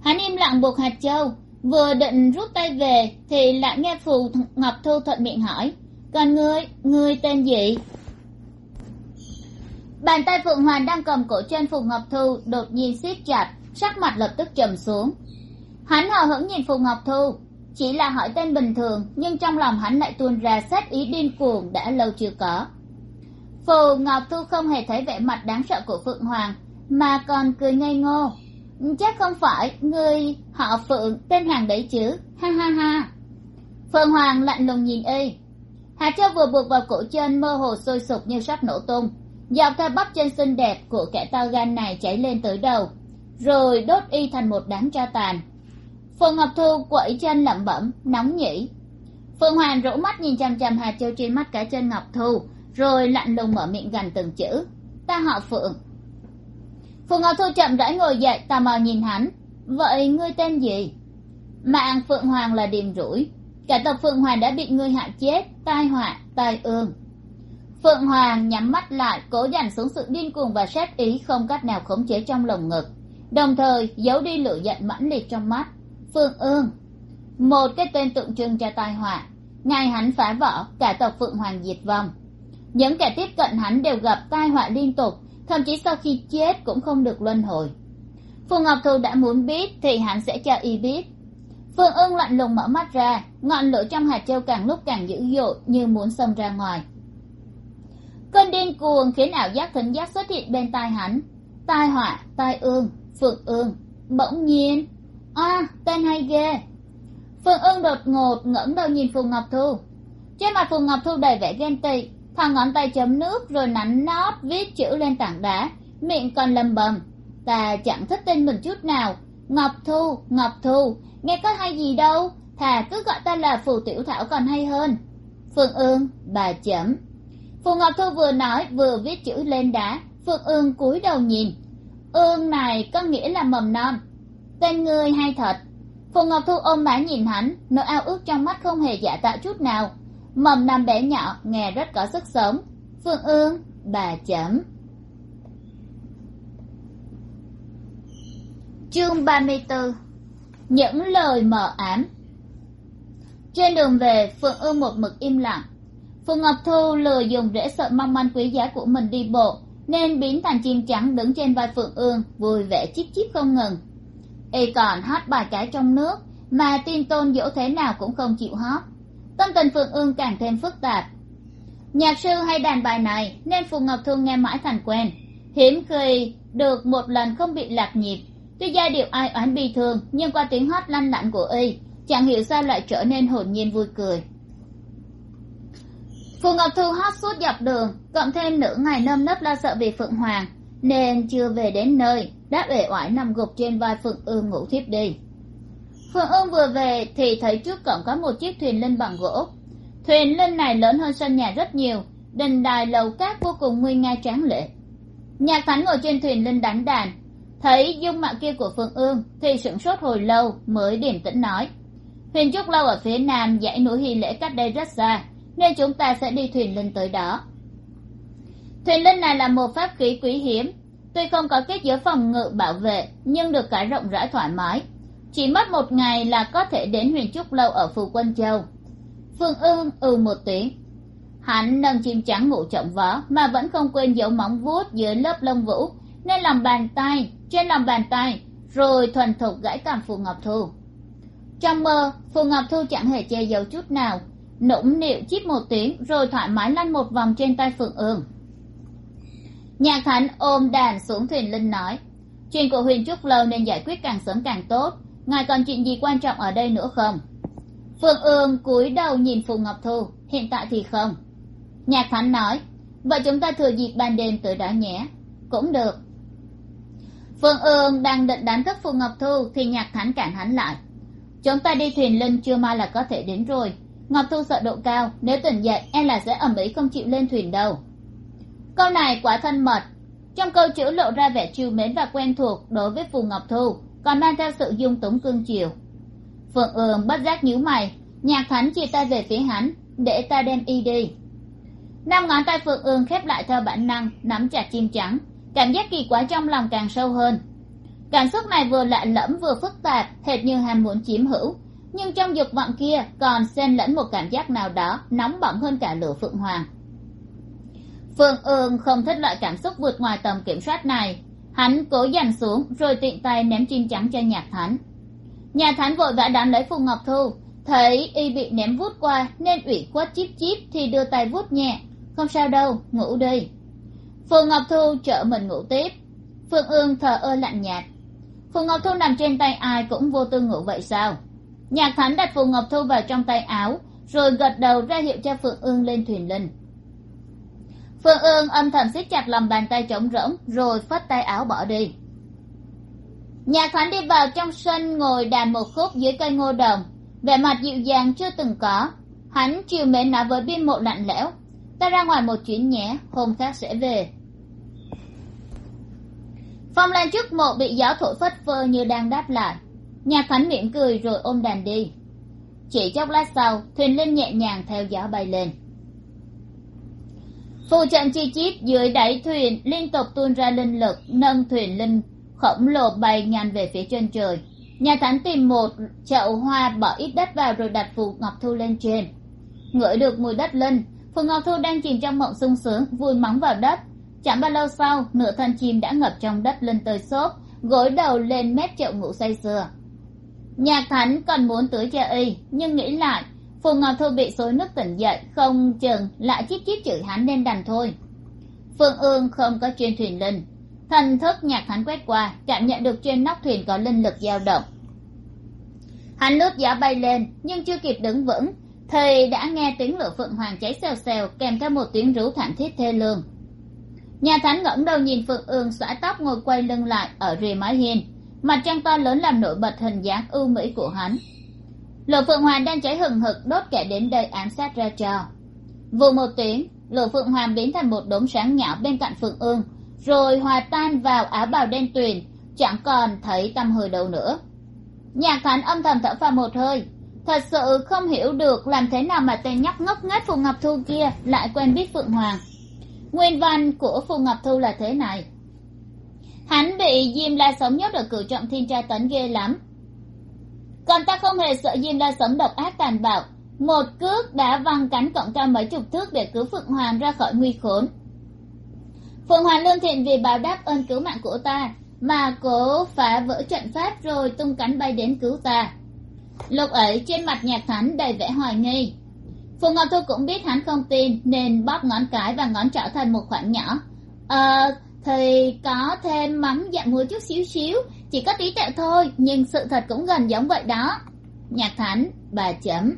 S1: Hắn im lặng buộc hạt châu, vừa định rút tay về thì lại nghe phù ngọc thu thuận miệng hỏi, còn ngươi ngươi tên gì? Bàn tay phượng hoàng đang cầm cổ chân phùng ngọc thu đột nhiên siết chặt, sắc mặt lập tức trầm xuống. Hắn hờ hững nhìn phùng ngọc thu, chỉ là hỏi tên bình thường, nhưng trong lòng hắn lại tuôn ra sát ý điên cuồng đã lâu chưa có. Phù ngọc thu không hề thấy vẻ mặt đáng sợ của phượng hoàng, mà còn cười ngây ngô. Chắc không phải người họ phượng, tên hàng đấy chứ? Ha ha ha. Phượng hoàng lạnh lùng nhìn y. Hạt châu vừa buộc vào cổ chân mơ hồ sôi sục như sắp nổ tung dọc theo bắp chân xinh đẹp của kẻ to gan này cháy lên tới đầu, rồi đốt y thành một đám tro tàn. Phượng ngọc thu quẩy chân lẩm bẩm, nóng nhỉ phượng hoàng rũ mắt nhìn chằm chằm hạt châu trên mắt cả chân ngọc thu, rồi lạnh lùng mở miệng gằn từng chữ. Ta họ phượng. Phượng ngọc thu chậm rãi ngồi dậy, tò mò nhìn hắn. Vậy ngươi tên gì? Mạng phượng hoàng là điềm rủi. Cả tộc phượng hoàng đã bị ngươi hại chết, tai họa, tai ương phượng hoàng nhắm mắt lại, cố dằn xuống sự điên cuồng và sát ý không cách nào khống chế trong lồng ngực. Đồng thời, giấu đi lửa giận mãnh liệt trong mắt. Phượng ương, một cái tên tượng trưng cho tai họa. Ngài hắn phá vỡ, cả tộc phượng hoàng diệt vong. Những kẻ tiếp cận hắn đều gặp tai họa liên tục, thậm chí sau khi chết cũng không được luân hồi. Phù ngọc thu đã muốn biết thì hắn sẽ cho y biết. Phương ưng lạnh lùng mở mắt ra, ngọn lửa trong hạt châu càng lúc càng dữ dội như muốn xông ra ngoài cơn điên cuồng khiến ảo giác thính giác xuất hiện bên tai hắn. Tai họa, tai ương, phượng ương, bỗng nhiên. A tên hay ghê. Phượng ương đột ngột ngẩng đầu nhìn phù ngọc thu. Trên mặt phù ngọc thu đầy vẻ ghen tị, thằng ngón tay chấm nước rồi nắn nót viết chữ lên tảng đá, miệng còn lầm bầm. Ta chẳng thích tên mình chút nào. Ngọc thu ngọc thu, nghe có hay gì đâu. Thà cứ gọi ta là phù tiểu thảo còn hay hơn. Phương ương, bà chấm phù ngọc thu vừa nói, vừa viết chữ lên đá. Phượng ương cúi đầu nhìn. Ương này có nghĩa là mầm non. Tên ngươi hay thật. Phù ngọc thu ôm má nhìn hắn, nỗi ao ước trong mắt không hề giả tạo chút nào. Mầm non bé nhỏ, nghe rất có sức sống. Phượng ương, bà chấm. Chương ba mươi bốn những lời mờ ám. Trên đường về, phượng ương một mực im lặng phù ngọc thu lừa dùng rễ sợi mong manh quý giá của mình đi bộ, nên biến thành chim trắng đứng trên vai phượng ương, vui vẻ chíp chíp không ngừng. Y còn hát bài cái trong nước, mà tin tôn dỗ thế nào cũng không chịu hót. Tâm tình phượng ương càng thêm phức tạp. Nhạc sư hay đàn bài này, nên phù ngọc thu nghe mãi thành quen. Hiếm khi được một lần không bị lạc nhịp, tuy giai điệu ai oán bi thương, nhưng qua tiếng hát lanh lạnh của y, chẳng hiểu sao lại trở nên hồn nhiên vui cười phù ngọc thu hát suốt dọc đường, cộng thêm nửa ngày nơm nớp lo sợ vì phượng hoàng, nên chưa về đến nơi, đã uể oải nằm gục trên vai phượng ương ngủ thiếp đi. Phượng ương vừa về thì thấy trước cổng có một chiếc thuyền linh bằng gỗ. Thuyền linh này lớn hơn sân nhà rất nhiều, đình đài lầu cát vô cùng nguy nga tráng lệ. Nhạc thánh ngồi trên thuyền linh đánh đàn, thấy dung mạo kia của phượng ương thì sửng sốt hồi lâu mới điềm tĩnh nói. Huyền trúc lâu ở phía nam dãy núi hy lễ cách đây rất xa nên chúng ta sẽ đi thuyền linh tới đó. Thuyền linh này là một pháp khí quý hiếm. Tuy không có kết giới phòng ngự bảo vệ, nhưng được cái rộng rãi thoải mái. Chỉ mất một ngày là có thể đến huyền trúc lâu ở phù quân châu. Phương ương ừ một tiếng. Hắn nâng chim trắng ngủ trọng vó, mà vẫn không quên giấu móng vuốt dưới lớp lông vũ. Nên lòng bàn tay, trên lòng bàn tay, rồi thuần thục gãy cảm phù ngọc thu. Trong mơ, phù ngọc thu chẳng hề che giấu chút nào nũng nịu chít một tiếng, rồi thoải mái lăn một vòng trên tay phượng ương. Nhạc thánh ôm đàn xuống thuyền linh nói, chuyện của huyền trúc lâu nên giải quyết càng sớm càng tốt. Ngài còn chuyện gì quan trọng ở đây nữa không? Phượng ương cúi đầu nhìn phù ngọc thu, hiện tại thì không. Nhạc thánh nói, vậy chúng ta thừa dịp ban đêm tới đó nhé. Cũng được. Phương ương đang định đánh thức phù ngọc thu thì nhạc thánh cản hắn lại, chúng ta đi thuyền linh chưa mai là có thể đến rồi ngọc thu sợ độ cao, nếu tỉnh dậy e là sẽ ẩm ý không chịu lên thuyền đâu. Câu này quá thân mật. Trong câu chữ lộ ra vẻ trìu mến và quen thuộc đối với phù ngọc thu, còn mang theo sự dung túng cương chiều. Phượng ương bất giác nhíu mày, nhạc thánh chia tay về phía hắn, để ta đem y đi. Năm ngón tay phượng ương khép lại theo bản năng, nắm chặt chim trắng, cảm giác kỳ quái trong lòng càng sâu hơn. Cảm xúc này vừa lạ lẫm vừa phức tạp, hệt như ham muốn chiếm hữu nhưng trong dục vọng kia, còn xen lẫn một cảm giác nào đó nóng bỏng hơn cả lửa phượng hoàng. Phương ương không thích loại cảm xúc vượt ngoài tầm kiểm soát này. Hắn cố dằn xuống, rồi tiện tay ném chim trắng cho nhạc thánh. Nhà thánh vội vã đón lấy phù ngọc thu. Thấy y bị ném vút qua, nên ủy khuất chip chip thì đưa tay vút nhẹ. Không sao đâu, ngủ đi. Phù ngọc thu trợ mình ngủ tiếp. Phương ương thờ ơ lạnh nhạt. Phù ngọc thu nằm trên tay ai cũng vô tư ngủ vậy sao? Nhạc thánh đặt phù ngọc thu vào trong tay áo, rồi gật đầu ra hiệu cho phượng ương lên thuyền linh. Phương ương âm thầm siết chặt lòng bàn tay trống rỗng, rồi phất tay áo bỏ đi. Nhạc thánh đi vào trong sân ngồi đàn một khúc dưới cây ngô đồng. Vẻ mặt dịu dàng chưa từng có. Hắn chiều mến nói với biên mộ lạnh lẽo. Ta ra ngoài một chuyến nhé, hôm khác sẽ về. Phong lan trước mộ bị gió thổi phất phơ như đang đáp lại. Nhà thánh mỉm cười rồi ôm đàn đi. Chỉ chốc lát sau, thuyền linh nhẹ nhàng theo gió bay lên. Phù trận chi chít dưới đáy thuyền liên tục tuôn ra linh lực, nâng thuyền linh khổng lồ bay nhanh về phía trên trời. Nhà thánh tìm một chậu hoa bỏ ít đất vào rồi đặt phù ngọc thu lên trên. Ngửi được mùi đất linh, phù ngọc thu đang chìm trong mộng sung sướng, vui móng vào đất. Chẳng bao lâu sau, nửa thân chim đã ngập trong đất lên tới xốp, gối đầu lên mép chậu ngủ say sưa nhạc thánh còn muốn tưới cho y, nhưng nghĩ lại, phù ngọc thu bị xối nước tỉnh dậy, không chừng lại chít chít chửi hắn nên đành thôi. Phương ương không có trên thuyền linh. Thần thức nhạc thánh quét qua, cảm nhận được trên nóc thuyền có linh lực dao động. Hắn lướt gió bay lên, nhưng chưa kịp đứng vững, thì đã nghe tiếng lửa phượng hoàng cháy xèo xèo, kèm theo một tiếng rú thảm thiết thê lương. Nhà thánh ngẩng đầu nhìn phượng ương xõa tóc ngồi quay lưng lại ở rìa mái hiên mặt trăng to lớn làm nổi bật hình dáng ưu mỹ của hắn. Lửa phượng hoàng đang cháy hừng hực đốt kẻ đến đây ám sát ra cho. Vụ một tiếng lửa phượng hoàng biến thành một đốm sáng nhỏ bên cạnh phượng ương, rồi hòa tan vào áo bào đen tuyền, chẳng còn thấy tăm hơi đâu nữa. Nhạc hắn âm thầm thở phào một hơi, thật sự không hiểu được làm thế nào mà tên nhóc ngốc nghếch phù ngọc thu kia lại quen biết phượng hoàng. Nguyên văn của phù ngọc thu là thế này hắn bị diêm la sống nhốt ở cửu trọng thiên tra tấn ghê lắm. Còn ta không hề sợ diêm la sống độc ác tàn bạo. Một cước đã văng cánh cộng cao mấy chục thước để cứu phượng hoàng ra khỏi nguy khốn. Phượng hoàng lương thiện vì báo đáp ơn cứu mạng của ta, mà cố phá vỡ trận pháp rồi tung cánh bay đến cứu ta. Lúc ấy, trên mặt nhạc thánh đầy vẻ hoài nghi. Phù ngọc thu cũng biết hắn không tin, nên bóp ngón cái và ngón trỏ thành một khoảng nhỏ. Ờ thì có thêm mắm dặm muối chút xíu xíu chỉ có tí tẹo thôi nhưng sự thật cũng gần giống vậy đó. Nhạc thánh bà chấm.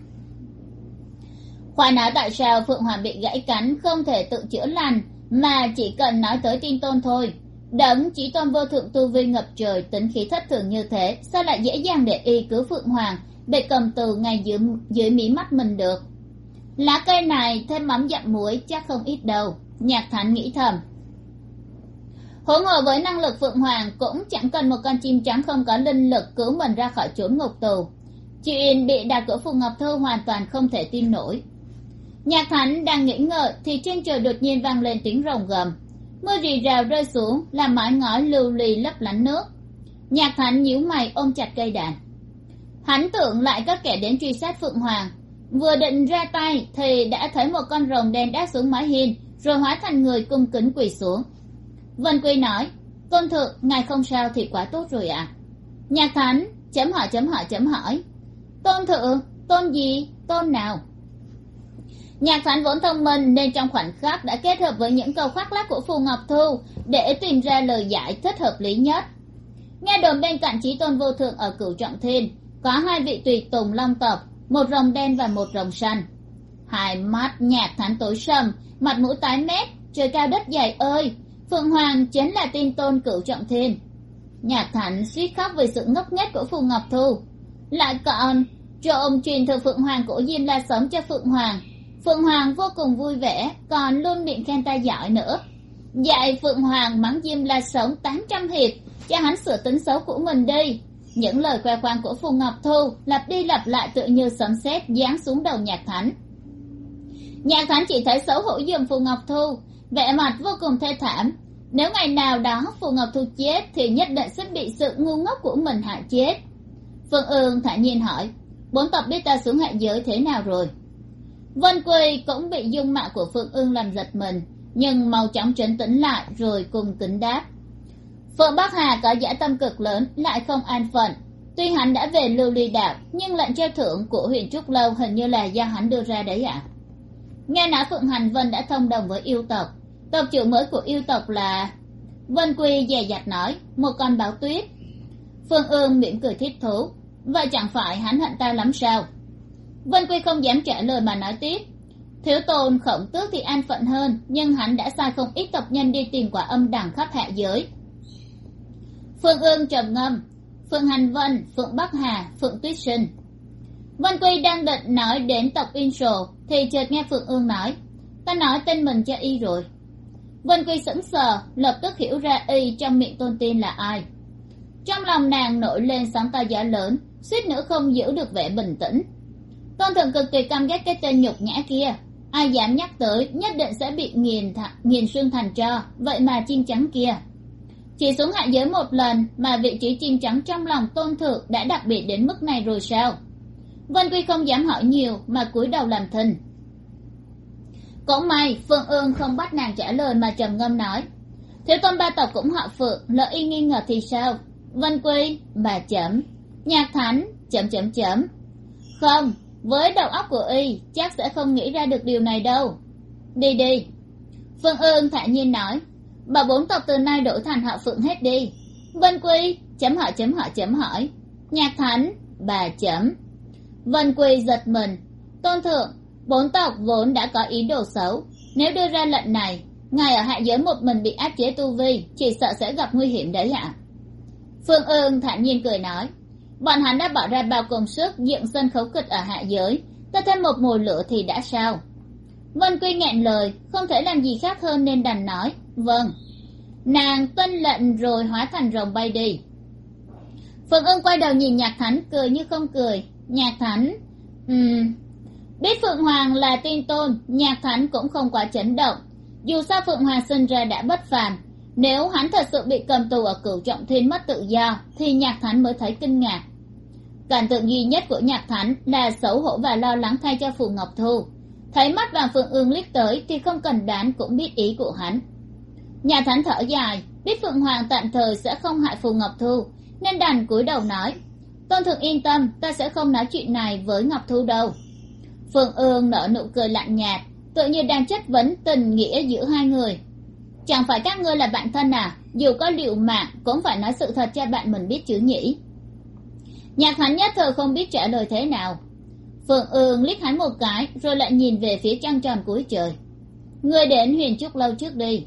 S1: Khoa nói tại sao phượng hoàng bị gãy cánh không thể tự chữa lành mà chỉ cần nói tới tin tôn thôi. Đấng chỉ tôn vô thượng tu vi ngập trời tính khí thất thường như thế sao lại dễ dàng để y cứu phượng hoàng bị cầm từ ngay dưới, dưới mí mắt mình được? Lá cây này thêm mắm dặm muối chắc không ít đâu. Nhạc thánh nghĩ thầm huống hồ với năng lực phượng hoàng cũng chẳng cần một con chim trắng không có linh lực cứu mình ra khỏi chốn ngục tù. Chuyện bị đặt cửa phù ngọc thơ hoàn toàn không thể tin nổi. Nhạc thánh đang nghĩ ngợi thì trên trời đột nhiên vang lên tiếng rồng gầm. Mưa rì rào rơi xuống, làm mái ngói lưu lì lấp lánh nước. Nhạc thánh nhíu mày ôm chặt cây đàn. Hắn tưởng lại các kẻ đến truy sát phượng hoàng. Vừa định ra tay thì đã thấy một con rồng đen đáp xuống mái hiên, rồi hóa thành người cung kính quỳ xuống vân quy nói, tôn thượng, ngài không sao thì quá tốt rồi ạ. À? nhạc thánh chấm hỏi chấm hỏi chấm hỏi, tôn thượng, tôn gì, tôn nào? Nhạc thánh vốn thông minh nên trong khoảnh khắc đã kết hợp với những câu khoác lác của phù ngọc thu để tìm ra lời giải thích hợp lý nhất. Nghe đồn bên cạnh trí tôn vô thượng ở cửu trọng thiên có hai vị tùy tùng long tộc, một rồng đen và một rồng xanh. Hai mắt nhạc thánh tối sầm, mặt mũi tái mét, trời cao đất dày ơi phượng hoàng chính là tin tôn cửu trọng thiên. Nhạc Thản suýt khóc vì sự ngốc nghếch của phù ngọc thu. Lại còn trộm truyền thừa phượng hoàng của diêm la sống cho phượng hoàng phượng hoàng vô cùng vui vẻ, còn luôn miệng khen ta giỏi nữa. Dạy phượng hoàng mắng diêm la sống tám trăm hiệp, cho hắn sửa tính xấu của mình đi. Những lời khoe khoang của phù ngọc thu lặp đi lặp lại tự như sấm sét giáng xuống đầu nhạc thánh. Nhạc thánh chỉ thấy xấu hổ giùm phù ngọc thu vẻ mặt vô cùng thê thảm. Nếu ngày nào đó phù ngọc thu chết, thì nhất định sẽ bị sự ngu ngốc của mình hại chết. Phương ương thản nhiên hỏi, bốn tộc biết ta xuống hạ giới thế nào rồi? Vân quỳ cũng bị dung mạo của phương ương làm giật mình, nhưng mau chóng trấn tĩnh lại rồi cùng kính đáp. Phượng bắc hà có giả tâm cực lớn, lại không an phận. Tuy hắn đã về lưu ly đạo, nhưng lệnh treo thưởng của huyện trúc lâu hình như là do hắn đưa ra đấy ạ. Nghe nói phượng hành vân đã thông đồng với yêu tộc tộc trưởng mới của yêu tộc là vân quy dè dặt nói, một con báo tuyết. Phương ương mỉm cười thiết thú, vậy chẳng phải hắn hận ta lắm sao? Vân quy không dám trả lời mà nói tiếp. Thiếu tôn khổng tước thì an phận hơn, nhưng hắn đã sai không ít tộc nhân đi tìm quả âm đẳng khắp hạ giới. Phương ương trầm ngâm phượng hành vân, phượng bắc hà, phượng tuyết sinh. Vân quy đang định nói đến tộc in sổ thì chợt nghe phượng ương nói, ta nói tên mình cho y rồi vân quy sững sờ, lập tức hiểu ra y trong miệng tôn tin là ai. Trong lòng nàng nổi lên sóng to gió lớn, suýt nữa không giữ được vẻ bình tĩnh. Tôn thượng cực kỳ căm ghét cái tên nhục nhã kia. Ai dám nhắc tới, nhất định sẽ bị nghiền nghiền xương thành tro, vậy mà chim trắng kia. Chỉ xuống hạ giới một lần, mà vị trí chim trắng trong lòng tôn thượng đã đặc biệt đến mức này rồi sao? Vân quy không dám hỏi nhiều, mà cúi đầu làm thinh cũng may, phương ương không bắt nàng trả lời mà trầm ngâm nói. Thiếu tôn ba tộc cũng họ phượng lỡ y nghi ngờ thì sao? Vân quy, bà chấm nhạc thánh chấm chấm chấm không, với đầu óc của y, chắc sẽ không nghĩ ra được điều này đâu. Đi đi. Phương ương thản nhiên nói. Bà bốn tộc từ nay đổi thành họ phượng hết đi. Vân quy, chấm hỏi chấm hỏi chấm hỏi. Nhạc thánh, bà chấm vân quy giật mình. Tôn thượng bốn tộc vốn đã có ý đồ xấu. Nếu đưa ra lệnh này, ngài ở hạ giới một mình bị áp chế tu vi, chỉ sợ sẽ gặp nguy hiểm đấy ạ. Phương ương thản nhiên cười nói, bọn hắn đã bỏ ra bao công sức dựng sân khấu kịch ở hạ giới, ta thêm một mùi lửa thì đã sao? Vân quy nghẹn lời, không thể làm gì khác hơn nên đành nói vâng nàng tuân lệnh rồi hóa thành rồng bay đi. Phương ương quay đầu nhìn nhạc thánh, cười như không cười. Nhạc thánh, ừm biết phượng hoàng là tin tôn, nhạc thánh cũng không quá chấn động. Dù sao phượng hoàng sinh ra đã bất phàm. Nếu hắn thật sự bị cầm tù ở cửu trọng thiên mất tự do, thì nhạc thánh mới thấy kinh ngạc. Cảm tượng duy nhất của nhạc thánh là xấu hổ và lo lắng thay cho phù ngọc thu. Thấy mắt vàng phượng ương liếc tới thì không cần đoán cũng biết ý của hắn. Nhà thánh thở dài, biết phượng hoàng tạm thời sẽ không hại phù ngọc thu, nên đành cúi đầu nói, tôn thượng yên tâm, ta sẽ không nói chuyện này với ngọc thu đâu phượng ương nở nụ cười lạnh nhạt, tự như đang chất vấn tình nghĩa giữa hai người. Chẳng phải các ngươi là bạn thân à dù có liệu mạng cũng phải nói sự thật cho bạn mình biết chứ nhỉ? Nhạc hắn nhất thời không biết trả lời thế nào. Phượng ương liếc hắn một cái, rồi lại nhìn về phía trăng tròn cuối trời. Người đến huyền trúc lâu trước đi.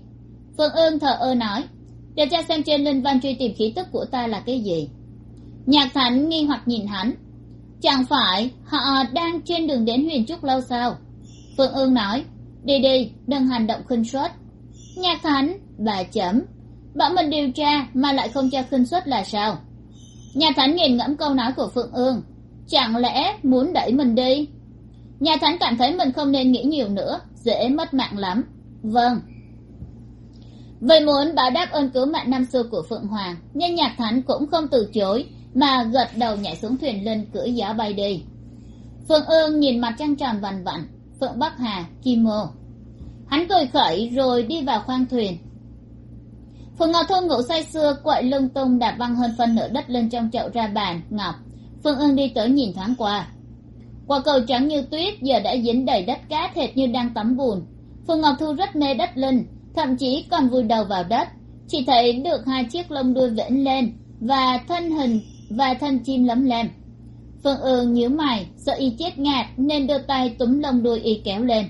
S1: Phượng ương thờ ơ nói, để tra xem trên linh văn truy tìm khí tức của ta là cái gì. Nhạc thánh nghi hoặc nhìn hắn chẳng phải họ đang trên đường đến huyền trúc lâu sao? Phượng ương nói, đi đi, đừng hành động khinh suất. Nhạc thánh, bà chấm bảo mình điều tra mà lại không cho khinh suất là sao? Nhà thánh nghiền ngẫm câu nói của phượng ương, chẳng lẽ muốn đẩy mình đi? Nhà thánh cảm thấy mình không nên nghĩ nhiều nữa, dễ mất mạng lắm. Vâng. Vì muốn báo đáp ơn cứu mạng năm xưa của phượng hoàng, nhưng nhạc thánh cũng không từ chối mà gật đầu nhảy xuống thuyền lên cưỡi gió bay đi. Phượng ương nhìn mặt trăng tròn vằn vặn phượng bắc hà, kim mô. Hắn cười khẩy rồi đi vào khoang thuyền. Phượng ngọc thu ngủ say sưa, quậy lung tung đạp văng hơn phân nửa đất lên trong chậu ra bàn, ngọc. Phương ương đi tới nhìn thoáng qua. Quả cầu trắng như tuyết giờ đã dính đầy đất cá thệt như đang tắm bùn. Phượng ngọc thu rất mê đất linh, thậm chí còn vùi đầu vào đất. Chỉ thấy được hai chiếc lông đuôi vẫy lên và thân hình và thân chim lấm lem. Phương ương nhíu mày, sợ y chết ngạt nên đưa tay túm lông đuôi y kéo lên.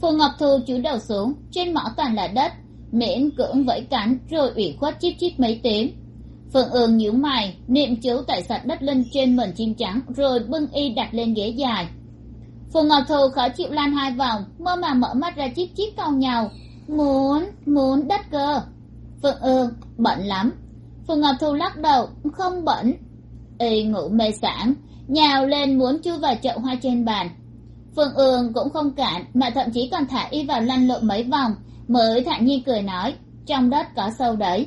S1: Phù ngọc thu chú đầu xuống, trên mỏ toàn là đất, miễn cưỡng vẫy cánh rồi ủy khuất chip chip mấy tiếng. Phượng ương nhíu mày, niệm chú tại sạch đất lên trên mần chim trắng rồi bưng y đặt lên ghế dài. Phù ngọc thu khó chịu lan hai vòng, mơ mà mở mắt ra chip chip cau nhàu muốn muốn đất cơ. Phượng ương bận lắm phù ngọc thu lắc đầu, không bẩn. Y ngủ mê sản nhào lên muốn chui vào chậu hoa trên bàn. Phương ương cũng không cản, mà thậm chí còn thả y vào lăn lộn mấy vòng, mới thản nhiên cười nói, trong đất có sâu đấy.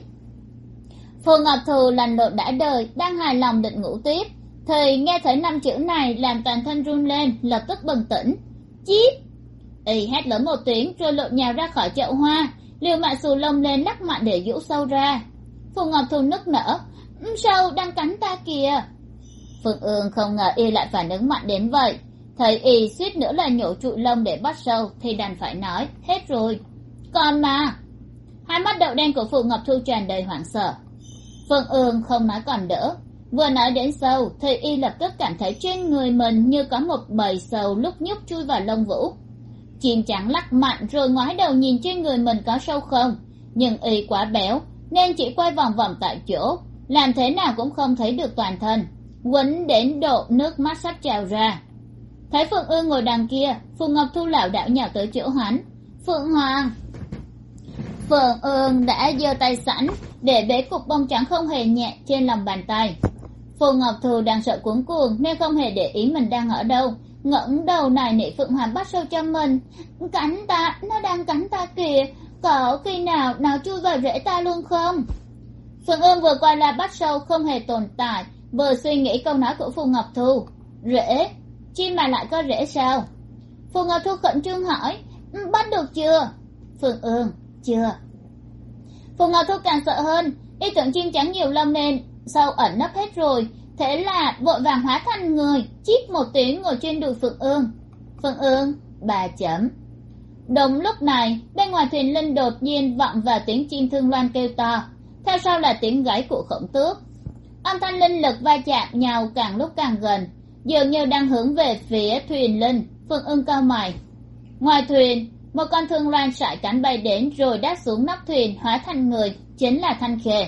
S1: Phù ngọc thù lăn lộn đã đời, đang hài lòng định ngủ tiếp. Thì nghe thấy năm chữ này, làm toàn thân run lên, lập tức bừng tỉnh. Chít y hét lớn một tiếng rồi lộn nhào ra khỏi chậu hoa. Liều mạng xù lông lên nắp mạnh để dũ sâu ra phù ngọc thu nức nở. Ừ, sâu đang cắn ta kìa? Phương ương không ngờ y lại phản ứng mạnh đến vậy. Thấy y suýt nữa là nhổ trụi lông để bắt sâu, thì đành phải nói, hết rồi. Còn mà. Hai mắt đậu đen của phù ngọc thu tràn đầy hoảng sợ. Phương ương không nói còn đỡ. Vừa nói đến sâu, thì y lập tức cảm thấy trên người mình như có một bầy sâu lúc nhúc chui vào lông vũ. Chim trắng lắc mạnh rồi ngoái đầu nhìn trên người mình có sâu không, nhưng y quá béo nên chỉ quay vòng vòng tại chỗ, làm thế nào cũng không thấy được toàn thân, quấn đến độ nước mắt sắp trào ra. Thấy phượng ương ngồi đằng kia phù ngọc thu lảo đảo nhào tới chỗ hắn. Phượng hoàng! Phượng ương đã giơ tay sẵn để bế cục bông trắng không hề nhẹ trên lòng bàn tay. Phù ngọc thu đang sợ cuống cuồng nên không hề để ý mình đang ở đâu, ngẩng đầu này nị phượng hoàng bắt sâu cho mình. Cắn ta, nó đang cắn ta kìa có khi nào nào chui vào rễ ta luôn không? Phượng ương vừa qua là bắt sâu không hề tồn tại, vừa suy nghĩ câu nói của phù ngọc thu. Rễ? Chim mà lại có rễ sao? Phù ngọc thu khẩn trương hỏi ừ, bắt được chưa? Phượng ương, chưa. Phù ngọc thu càng sợ hơn, ý tưởng chim trắng nhiều lông nên, sâu ẩn nấp hết rồi, thế là vội vàng hóa thành người, chít một tiếng ngồi trên đùi phượng ương. Phượng ương, bà chấm đúng lúc này, bên ngoài thuyền linh đột nhiên vọng vào tiếng chim thương loan kêu to. Theo sau là tiếng gáy của khổng tước. Âm thanh linh lực va chạm nhau càng lúc càng gần, dường như đang hướng về phía thuyền linh, phương ưng cao mày. Ngoài thuyền, một con thương loan sải cánh bay đến rồi đáp xuống nóc thuyền, hóa thành người, chính là thanh khề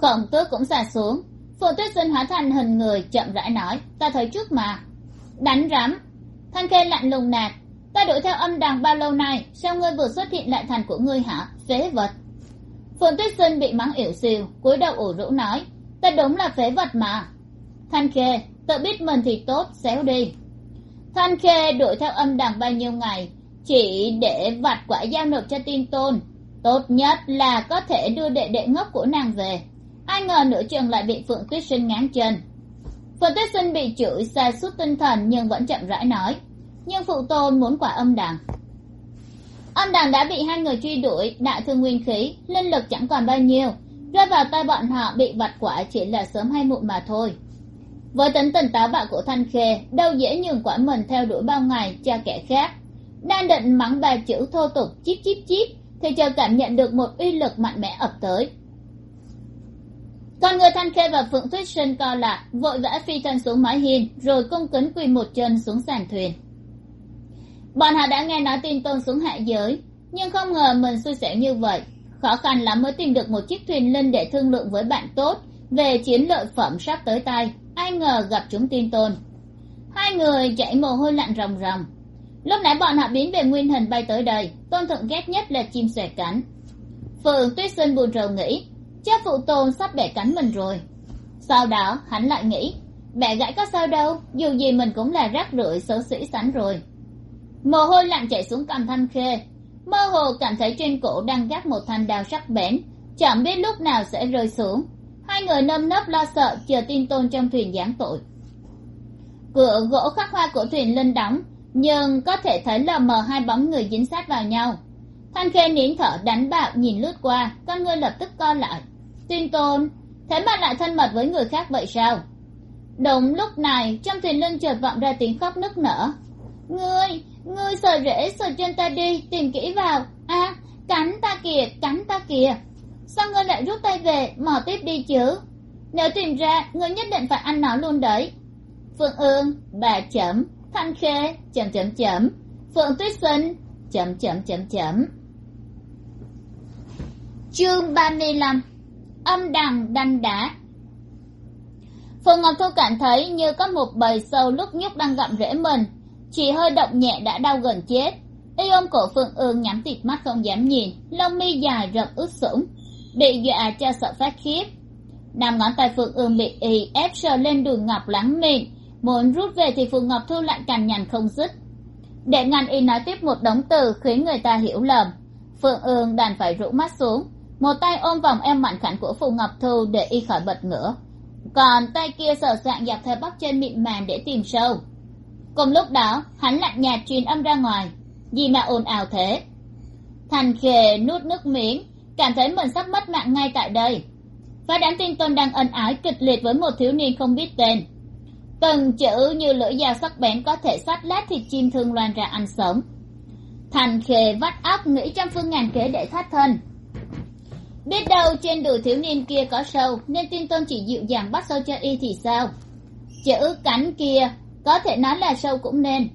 S1: khổng tước cũng xà xuống. Phượng tuyết sinh hóa thành hình người, chậm rãi nói, ta thấy trước mà. Đánh rắm. Thanh khê lạnh lùng nạt ta đuổi theo âm đằng bao lâu nay, sao ngươi vừa xuất hiện lại thành của ngươi hả? Phế vật. Phượng tuyết sinh bị mắng ỉu xìu, cúi đầu ủ rũ nói, ta đúng là phế vật mà. Thanh khê tự biết mình thì tốt, xéo đi. Thanh khê đuổi theo âm đằng bao nhiêu ngày, chỉ để vặt quả giao nộp cho tin tôn. Tốt nhất là có thể đưa đệ đệ ngốc của nàng về. Ai ngờ nửa chừng lại bị phượng tuyết sinh ngáng chân. Phượng tuyết sinh bị chửi xa suốt tinh thần nhưng vẫn chậm rãi nói nhưng phụ tôn muốn quả âm đàn. âm đàn đã bị hai người truy đuổi, đại thương nguyên khí, linh lực chẳng còn bao nhiêu. Rơi vào tay bọn họ bị vặt quả chỉ là sớm hay muộn mà thôi. Với tính tình táo bạo của thanh khê, đâu dễ nhường quả mình theo đuổi bao ngày cho kẻ khác. Đang định mắng ba chữ thô tục chip chip chip thì chờ cảm nhận được một uy lực mạnh mẽ ập tới. Con người thanh khê và phượng tuyết sinh co lại, vội vã phi thân xuống mái hiên, rồi cung kính quỳ một chân xuống sàn thuyền bọn họ đã nghe nói tin tôn xuống hạ giới, nhưng không ngờ mình xui xẻo như vậy. Khó khăn lắm mới tìm được một chiếc thuyền linh để thương lượng với bạn tốt về chiến lợi phẩm sắp tới tay. Ai ngờ gặp chúng tin tôn. Hai người chảy mồ hôi lạnh ròng ròng. Lúc nãy bọn họ biến về nguyên hình bay tới đây, tôn thượng ghét nhất là chim xòe cánh. Phượng tuyết sinh buồn rầu nghĩ, chắc phụ tôn sắp bẻ cánh mình rồi. Sau đó, hắn lại nghĩ, bẻ gãy có sao đâu, dù gì mình cũng là rác rưởi xấu xỉ sẵn rồi mồ hôi lạnh chảy xuống cằm thanh khê. Mơ hồ cảm thấy trên cổ đang gác một thanh đao sắc bén. Chẳng biết lúc nào sẽ rơi xuống. Hai người nâm nấp lo sợ, chờ tin tôn trong thuyền giáng tội. Cửa gỗ khắc hoa của thuyền linh đóng, nhưng có thể thấy lờ mờ hai bóng người dính sát vào nhau. Thanh khê nín thở đánh bạo nhìn lướt qua, con ngươi lập tức co lại. Tin tôn, thế mà lại thân mật với người khác vậy sao? Đúng lúc này, trong thuyền lưng chợt vọng ra tiếng khóc nức nở. Ngươi ngươi sờ rễ sờ chân ta đi tìm kỹ vào. A à, cắn ta kìa cắn ta kìa. Sao ngươi lại rút tay về mò tiếp đi chứ? Nếu tìm ra ngươi nhất định phải ăn nó luôn đấy. Phượng ương bà chấm. Thanh khê chấm chấm chấm. Phượng tuyết sinh chấm chấm chấm chấm. Chương ba mươi lăm. Âm đằng đanh đá. Phượng ngọc thu cảm thấy như có một bầy sâu lúc nhúc đang gặm rễ mình chỉ hơi động nhẹ đã đau gần chết. Y ôm cổ phượng ương nhắm tịt mắt không dám nhìn, lông mi dài rậm ướt sũng, bị dọa cho sợ phát khiếp. Năm ngón tay phượng ương bị y ép sờ lên đùi ngọc lắng mịn, muốn rút về thì phượng ngọc thu lại cằn nhằn không dứt. Để ngăn y nói tiếp một đống từ khiến người ta hiểu lầm phượng ương đành phải rũ mắt xuống, một tay ôm vòng em mạnh khảnh của phù ngọc thu để y khỏi bật ngửa. Còn tay kia sờ soạn dọc theo bắp chân mịn màng để tìm sâu cùng lúc đó, hắn lạnh nhạt truyền âm ra ngoài, gì mà ồn ào thế? Thành khề nuốt nước miếng, cảm thấy mình sắp mất mạng ngay tại đây. Phá đám tin tôn đang ân ái kịch liệt với một thiếu niên không biết tên. Từng chữ như lưỡi dao sắc bén có thể sát lát thịt chim thương loan ra ăn sống. Thành khề vắt óc nghĩ trăm phương ngàn kế để thoát thân. Biết đâu trên đùi thiếu niên kia có sâu, nên tin tôn chỉ dịu dàng bắt sâu cho y thì sao? Chữ cánh kia có thể nói là sâu cũng nên.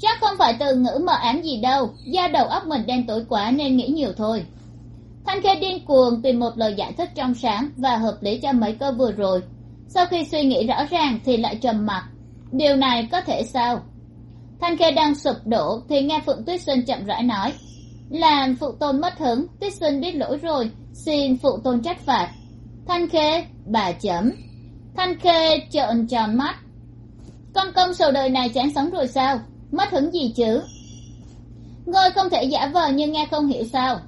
S1: Chắc không phải từ ngữ mờ ám gì đâu do đầu óc mình đen tối quá nên nghĩ nhiều thôi. Thanh khê điên cuồng tìm một lời giải thích trong sáng và hợp lý cho mấy câu vừa rồi. Sau khi suy nghĩ rõ ràng thì lại trầm mặc. Điều này có thể sao? Thanh khê đang sụp đổ thì nghe phượng tuyết sinh chậm rãi nói. Làm phụ tôn mất hứng, tuyết sinh biết lỗi rồi, xin phụ tôn trách phạt. Thanh khê, bà chấm. Thanh khê trợn tròn mắt con công sầu đời này chán sống rồi sao? Mất hứng gì chứ? Ngươi không thể giả vờ như nghe không hiểu sao?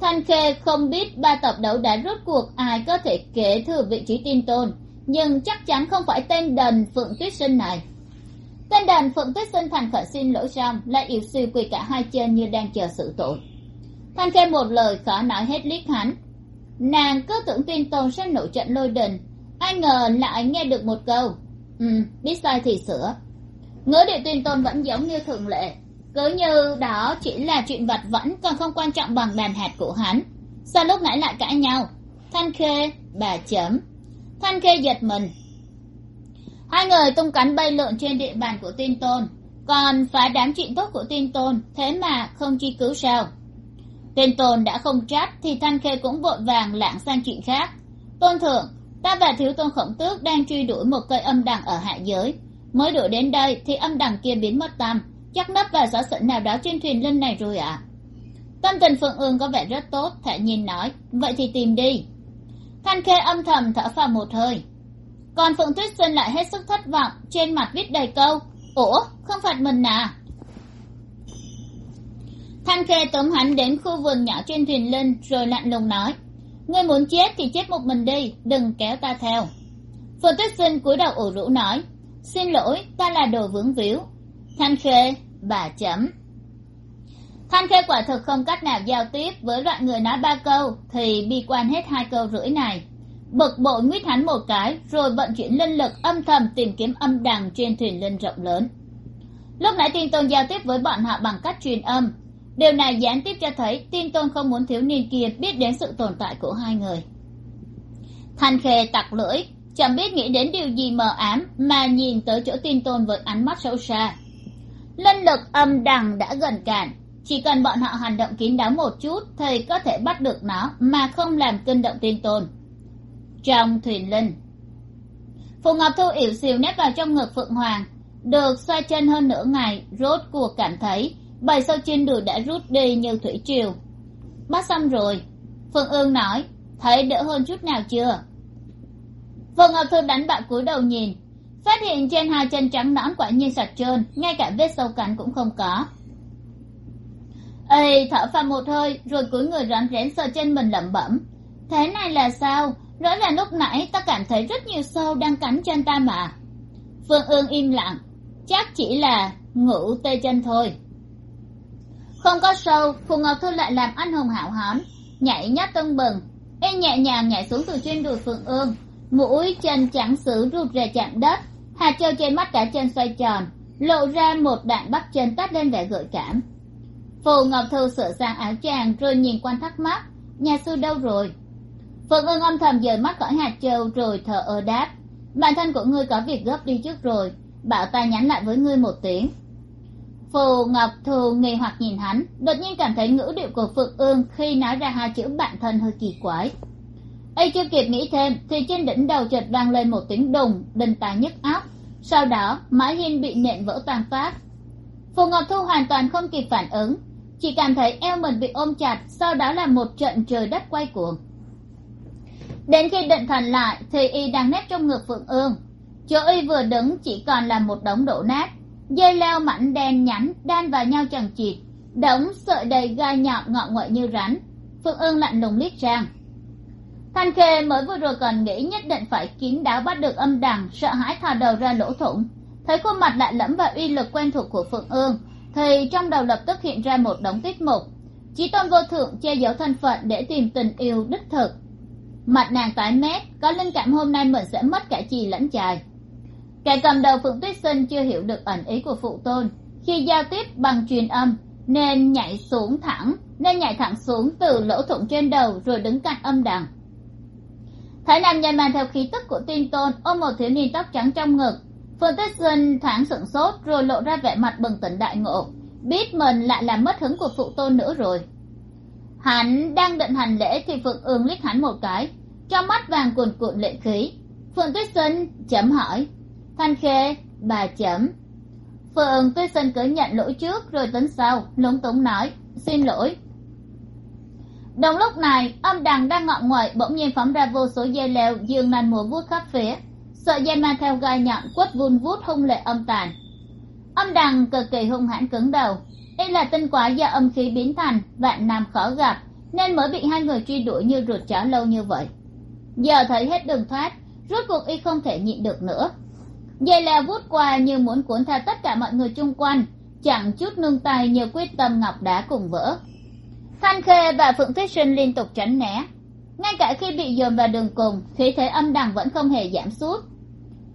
S1: Thanh khê không biết ba tập đấu đã rốt cuộc ai có thể kế thừa vị trí tin tôn, nhưng chắc chắn không phải tên đần phượng tuyết sinh này. Tên đàn phượng tuyết sinh thành khẩn xin lỗi xong, lại yếu siêu quỳ cả hai chân như đang chờ sự tội. Thanh khê một lời khó nói hết liếc hắn. Nàng cứ tưởng tin tôn sẽ nổi trận lôi đình, ai ngờ lại nghe được một câu ừ biết sai thì sửa. Ngữ điệu tuyên tôn vẫn giống như thường lệ. Cứ như đó chỉ là chuyện vặt vẫn, còn không quan trọng bằng đàn hạt của hắn. Sao lúc nãy lại cãi nhau? Thanh khê, bà chấm. Thanh khê giật mình. Hai người tung cánh bay lượn trên địa bàn của tuyên tôn. Còn phá đám chuyện tốt của tuyên tôn, thế mà không truy cứu sao? Tuyên tôn đã không trách thì thanh khê cũng vội vàng lảng sang chuyện khác. Tôn thượng ta và thiếu tôn khổng tước đang truy đuổi một cây âm đằng ở hạ giới. Mới đuổi đến đây thì âm đằng kia biến mất tâm chắc nấp vào gió xỉnh nào đó trên thuyền linh này rồi ạ. À? tâm tình phượng ương có vẻ rất tốt thẹn nhìn nói. Vậy thì tìm đi. Thanh khê âm thầm thở phào một hơi. Còn phượng tuyết sinh lại hết sức thất vọng, trên mặt viết đầy câu, ủa, không phạt mình à? Thanh khê tóm hắn đến khu vườn nhỏ trên thuyền linh, rồi lạnh lùng nói ngươi muốn chết thì chết một mình đi, đừng kéo ta theo. Phượng tuyết sinh cúi đầu ủ rũ nói, xin lỗi, ta là đồ vướng víu. Thanh khê, bà chấm. Thanh khê quả thực không cách nào giao tiếp với loại người nói ba câu, thì bi quan hết hai câu rưỡi này. Bực bội nguyết hắn một cái, rồi vận chuyển linh lực âm thầm tìm kiếm âm đằng trên thuyền linh rộng lớn. Lúc nãy tin tôn giao tiếp với bọn họ bằng cách truyền âm điều này gián tiếp cho thấy tin tôn không muốn thiếu niên kia biết đến sự tồn tại của hai người. Thanh khê tặc lưỡi, chẳng biết nghĩ đến điều gì mờ ám mà nhìn tới chỗ tin tôn với ánh mắt sâu xa. Linh lực âm đằng đã gần cạn, chỉ cần bọn họ hành động kín đáo một chút thì có thể bắt được nó mà không làm kinh động tin tôn. Trong thuyền linh, phù ngọc thu ỉu xìu nép vào trong ngực phượng hoàng, được xoay chân hơn nửa ngày, rốt cuộc cảm thấy bầy sâu trên đùi đã rút đi như thủy triều. Bắt xong rồi, phương ương nói, thấy đỡ hơn chút nào chưa? Vương ngọc thư đánh bạo cúi đầu nhìn, phát hiện trên hai chân trắng nõn quả nhiên sạch trơn, ngay cả vết sâu cắn cũng không có. Ê, thở phào một hơi, rồi cúi người rón rén sờ chân mình lẩm bẩm. Thế này là sao? Rõ ràng lúc nãy ta cảm thấy rất nhiều sâu đang cắn chân ta mà. Phương ương im lặng, chắc chỉ là ngủ tê chân thôi không có sâu, phù ngọc thư lại làm anh hùng hảo hán, nhảy nhát tưng bừng, y nhẹ nhàng nhảy xuống từ trên đùi phượng ương, mũi chân trắng xứ rụt rè chạm đất, hạt trâu trên mắt cả chân xoay tròn, lộ ra một đạn bắp chân tắt lên vẻ gợi cảm. Phù ngọc thư sửa sang áo tràng rồi nhìn quan thắc mắc, nhà sư đâu rồi? Phượng ương âm thầm rời mắt khỏi hạt châu rồi thở ơ đáp bản thân của ngươi có việc gấp đi trước rồi, bảo ta nhắn lại với ngươi một tiếng phù ngọc thù nghi hoặc nhìn hắn, đột nhiên cảm thấy ngữ điệu của phượng ương khi nói ra hai chữ bạn thân hơi kỳ quái. Ấy chưa kịp nghĩ thêm, thì trên đỉnh đầu chợt vang lên một tiếng đùng, đinh tai nhức óc. Sau đó mã hiên bị nện vỡ toàn phát phù ngọc thu hoàn toàn không kịp phản ứng, chỉ cảm thấy eo mình bị ôm chặt, sau đó là một trận trời đất quay cuồng. Đến khi định thần lại, thì y đang nép trong ngực phượng ương. Chỗ y vừa đứng chỉ còn là một đống đổ nát dây leo mảnh đen nhánh đan vào nhau chằng chịt, đống sợi đầy gai nhọn ngọn nguậy như rắn. Phượng ương lạnh lùng liếc sang thanh khê mới vừa rồi còn nghĩ nhất định phải kín đáo bắt được âm đằng, sợ hãi thò đầu ra lỗ thủng. Thấy khuôn mặt lạ lẫm và uy lực quen thuộc của phượng ương, thì trong đầu lập tức hiện ra một đống tiết mục. Chí tôn vô thượng che giấu thân phận để tìm tình yêu đích thực. Mặt nàng tái mét, có linh cảm hôm nay mình sẽ mất cả chì lẫn chài kẻ cầm đầu phượng tuyết sinh chưa hiểu được ẩn ý của phụ tôn. Khi giao tiếp bằng truyền âm, nên nhảy xuống thẳng, nên nhảy thẳng xuống từ lỗ thủng trên đầu rồi đứng cạnh âm đằng. Thấy nam nhân mang theo khí tức của tiên tôn, ôm một thiếu niên tóc trắng trong ngực phương tuyết sinh thoáng sửng sốt rồi lộ ra vẻ mặt bừng tỉnh đại ngộ, biết mình lại làm mất hứng của phụ tôn nữa rồi. Hắn đang định hành lễ thì phượng ương liếc hắn một cái, trong mắt vàng cuồn cuộn lệ khí. Phượng tuyết sinh chấm hỏi thanh khê, bà chấm phượng tuyết sinh cứ nhận lỗi trước, rồi tính sau, lúng túng nói, xin lỗi. Đồng lúc này, âm đằng đang ngọn nguậy bỗng nhiên phóng ra vô số dây leo, dương nành mùa vuốt khắp phía. Sợi dây mang theo gai nhọn quất vun vút hung lệ âm tàn. Âm đằng cực kỳ hung hãn cứng đầu. Đây là tinh quá do âm khí biến thành, vạn nam khó gặp, nên mới bị hai người truy đuổi như ruột chó lâu như vậy. Giờ thấy hết đường thoát, rốt cuộc y không thể nhịn được nữa dây leo vút qua như muốn cuốn theo tất cả mọi người chung quanh, chẳng chút nương tay như quyết tâm ngọc đá cùng vỡ. Thanh khê và phượng tuyết sinh liên tục tránh né. Ngay cả khi bị dồn vào đường cùng, khí thế âm đằng vẫn không hề giảm sút.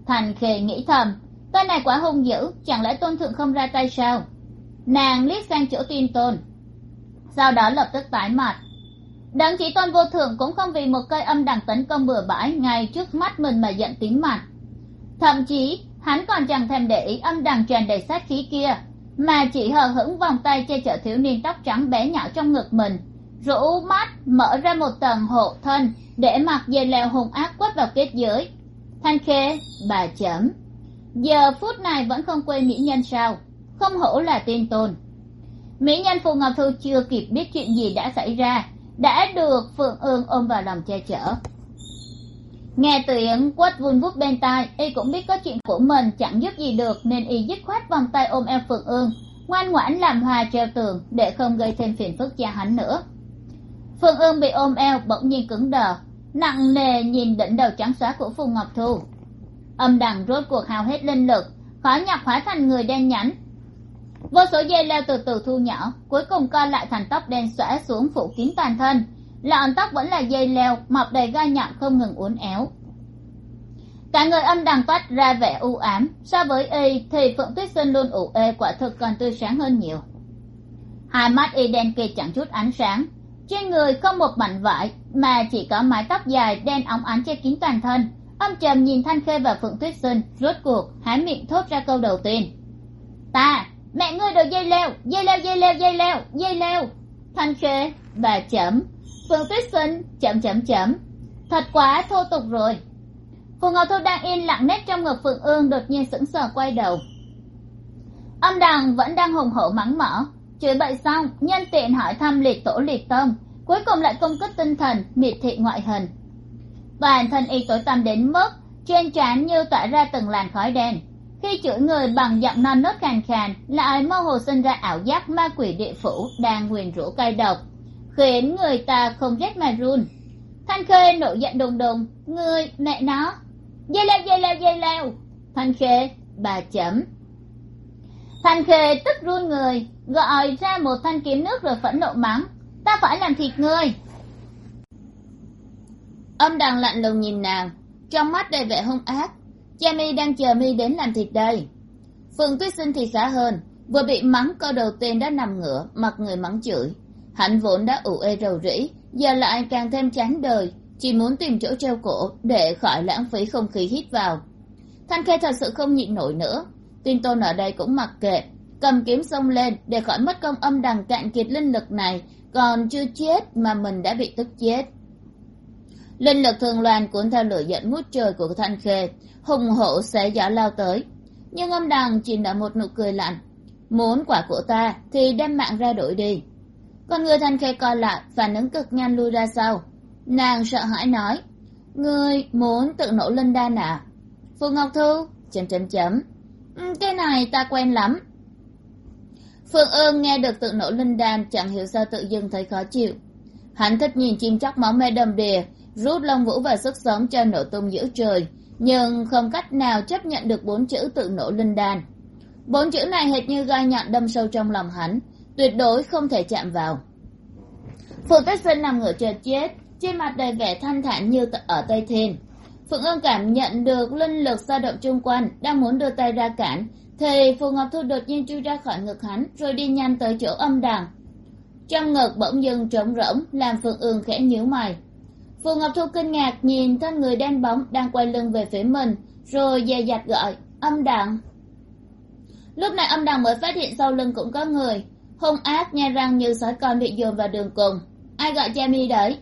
S1: Thành khê nghĩ thầm, tên này quá hung dữ, chẳng lẽ tôn thượng không ra tay sao? Nàng liếc sang chỗ tin tôn. Sau đó lập tức tái mặt. Đấng chỉ tôn vô thượng cũng không vì một cây âm đằng tấn công bừa bãi, ngay trước mắt mình mà giận tím mặt thậm chí, hắn còn chẳng thèm để ý âm đằng tràn đầy sát khí kia, mà chỉ hờ hững vòng tay che chở thiếu niên tóc trắng bé nhỏ trong ngực mình, rũ mắt, mở ra một tầng hộ thân để mặc dây leo hùng ác quất vào kết giới. Thanh khê, bà chấm, giờ phút này vẫn không quên mỹ nhân sao? Không hổ là tiên tôn. Mỹ nhân phù ngọc thu chưa kịp biết chuyện gì đã xảy ra, đã được phượng ương ôm vào lòng che chở nghe tiếng quất vun vút bên tai, y cũng biết có chuyện của mình chẳng giúp gì được nên y dứt khoát vòng tay ôm eo phượng ương, ngoan ngoãn làm hòa treo tường để không gây thêm phiền phức cho hắn nữa. Phượng ương bị ôm eo bỗng nhiên cứng đờ, nặng nề nhìn đỉnh đầu trắng xóa của phù ngọc thu. Âm đằng rốt cuộc hao hết linh lực, khó nhọc hóa thành người đen nhánh. Vô số dây leo từ từ thu nhỏ, cuối cùng co lại thành tóc đen xõa xuống phủ kín toàn thân lọn tóc vẫn là dây leo, mọc đầy gai nhọn không ngừng uốn éo. Cả người âm đằng toát ra vẻ u ám, so với y thì phượng tuyết sinh luôn ủ ê, quả thực còn tươi sáng hơn nhiều. Hai mắt y đen kịt chẳng chút ánh sáng. Trên người không một mảnh vải, mà chỉ có mái tóc dài đen óng ánh che kín toàn thân. Âm trầm nhìn thanh khê và phượng tuyết sinh rốt cuộc, há miệng thốt ra câu đầu tiên. Ta, mẹ ngươi đồ dây leo dây leo dây leo dây leo dây leo. Thanh khê bà chấm phượng tuyết sinh chậm chậm chậm, thật quá thô tục rồi. Phù ngọc thu đang yên lặng nét trong ngực phượng ương đột nhiên sững sờ quay đầu. Âm đằng vẫn đang hùng hổ mắng mỏ. Chửi bậy xong nhân tiện hỏi thăm liệt tổ liệt tông. Cuối cùng lại công kích tinh thần miệt thị ngoại hình. Bản thân y tối tăm đến mức trên trán như tỏa ra từng làn khói đen. Khi chửi người bằng giọng non nớt khàn khàn lại mơ hồ sinh ra ảo giác ma quỷ địa phủ đang nguyền rủa cay độc khiến người ta không rét mà run. Thanh khê nổi giận đùng đùng người mẹ nó. Dây leo dây leo dây leo. Thanh khê, bà chấm. Thanh khê tức run người, gọi ra một thanh kiếm nước rồi phẫn nộ mắng, ta phải làm thịt ngươi. Âm đằng lạnh lùng nhìn nàng, trong mắt đầy vẻ hung ác. Cha mi đang chờ mi đến làm thịt đây. Phượng tuyết sinh thì xả hơn, vừa bị mắng câu đầu tiên đã nằm ngửa mặc người mắng chửi hắn vốn đã ủ ê rầu rĩ, giờ lại càng thêm chán đời, chỉ muốn tìm chỗ treo cổ để khỏi lãng phí không khí hít vào. Thanh khê thật sự không nhịn nổi nữa. Tin tôn ở đây cũng mặc kệ, cầm kiếm xông lên để khỏi mất công âm đằng cạn kiệt linh lực này, còn chưa chết mà mình đã bị tức chết. Linh lực thường loan cuốn theo lửa giận ngút trời của thanh khê, hùng hổ xé gió lao tới. Nhưng âm đằng chỉ nở một nụ cười lạnh. Muốn quả của ta thì đem mạng ra đổi đi con người thanh khê coi lại phản ứng cực nhanh lui ra sau. Nàng sợ hãi nói, ngươi muốn tự nổ linh đan à phù ngọc thu chấm chấm chấm. Ừ, cái này ta quen lắm. Phương ương nghe được tự nổ linh đan chẳng hiểu sao tự dưng thấy khó chịu. Hắn thích nhìn chim chóc máu me đầm đìa, rút lông vũ và sức sống cho nổ tung giữa trời, nhưng không cách nào chấp nhận được bốn chữ tự nổ linh đan. Bốn chữ này hệt như gai nhọn đâm sâu trong lòng hắn tuyệt đối không thể chạm vào. Phù tuyết sinh nằm ngửa chờ chết, trên mặt đầy vẻ thanh thản như ở tây thiên. Phượng ương cảm nhận được linh lực dao động chung quanh, đang muốn đưa tay ra cản, thì phù ngọc thu đột nhiên chui ra khỏi ngực hắn, rồi đi nhanh tới chỗ âm đằng trong ngực bỗng dưng trống rỗng, làm phượng ương khẽ nhíu mày. Phù ngọc thu kinh ngạc nhìn thân người đen bóng đang quay lưng về phía mình, rồi dè dặt gọi, âm đằng lúc này âm đằng mới phát hiện sau lưng cũng có người hung ác nhe răng như sói con bị dồn vào đường cùng. Ai gọi cha mi đấy?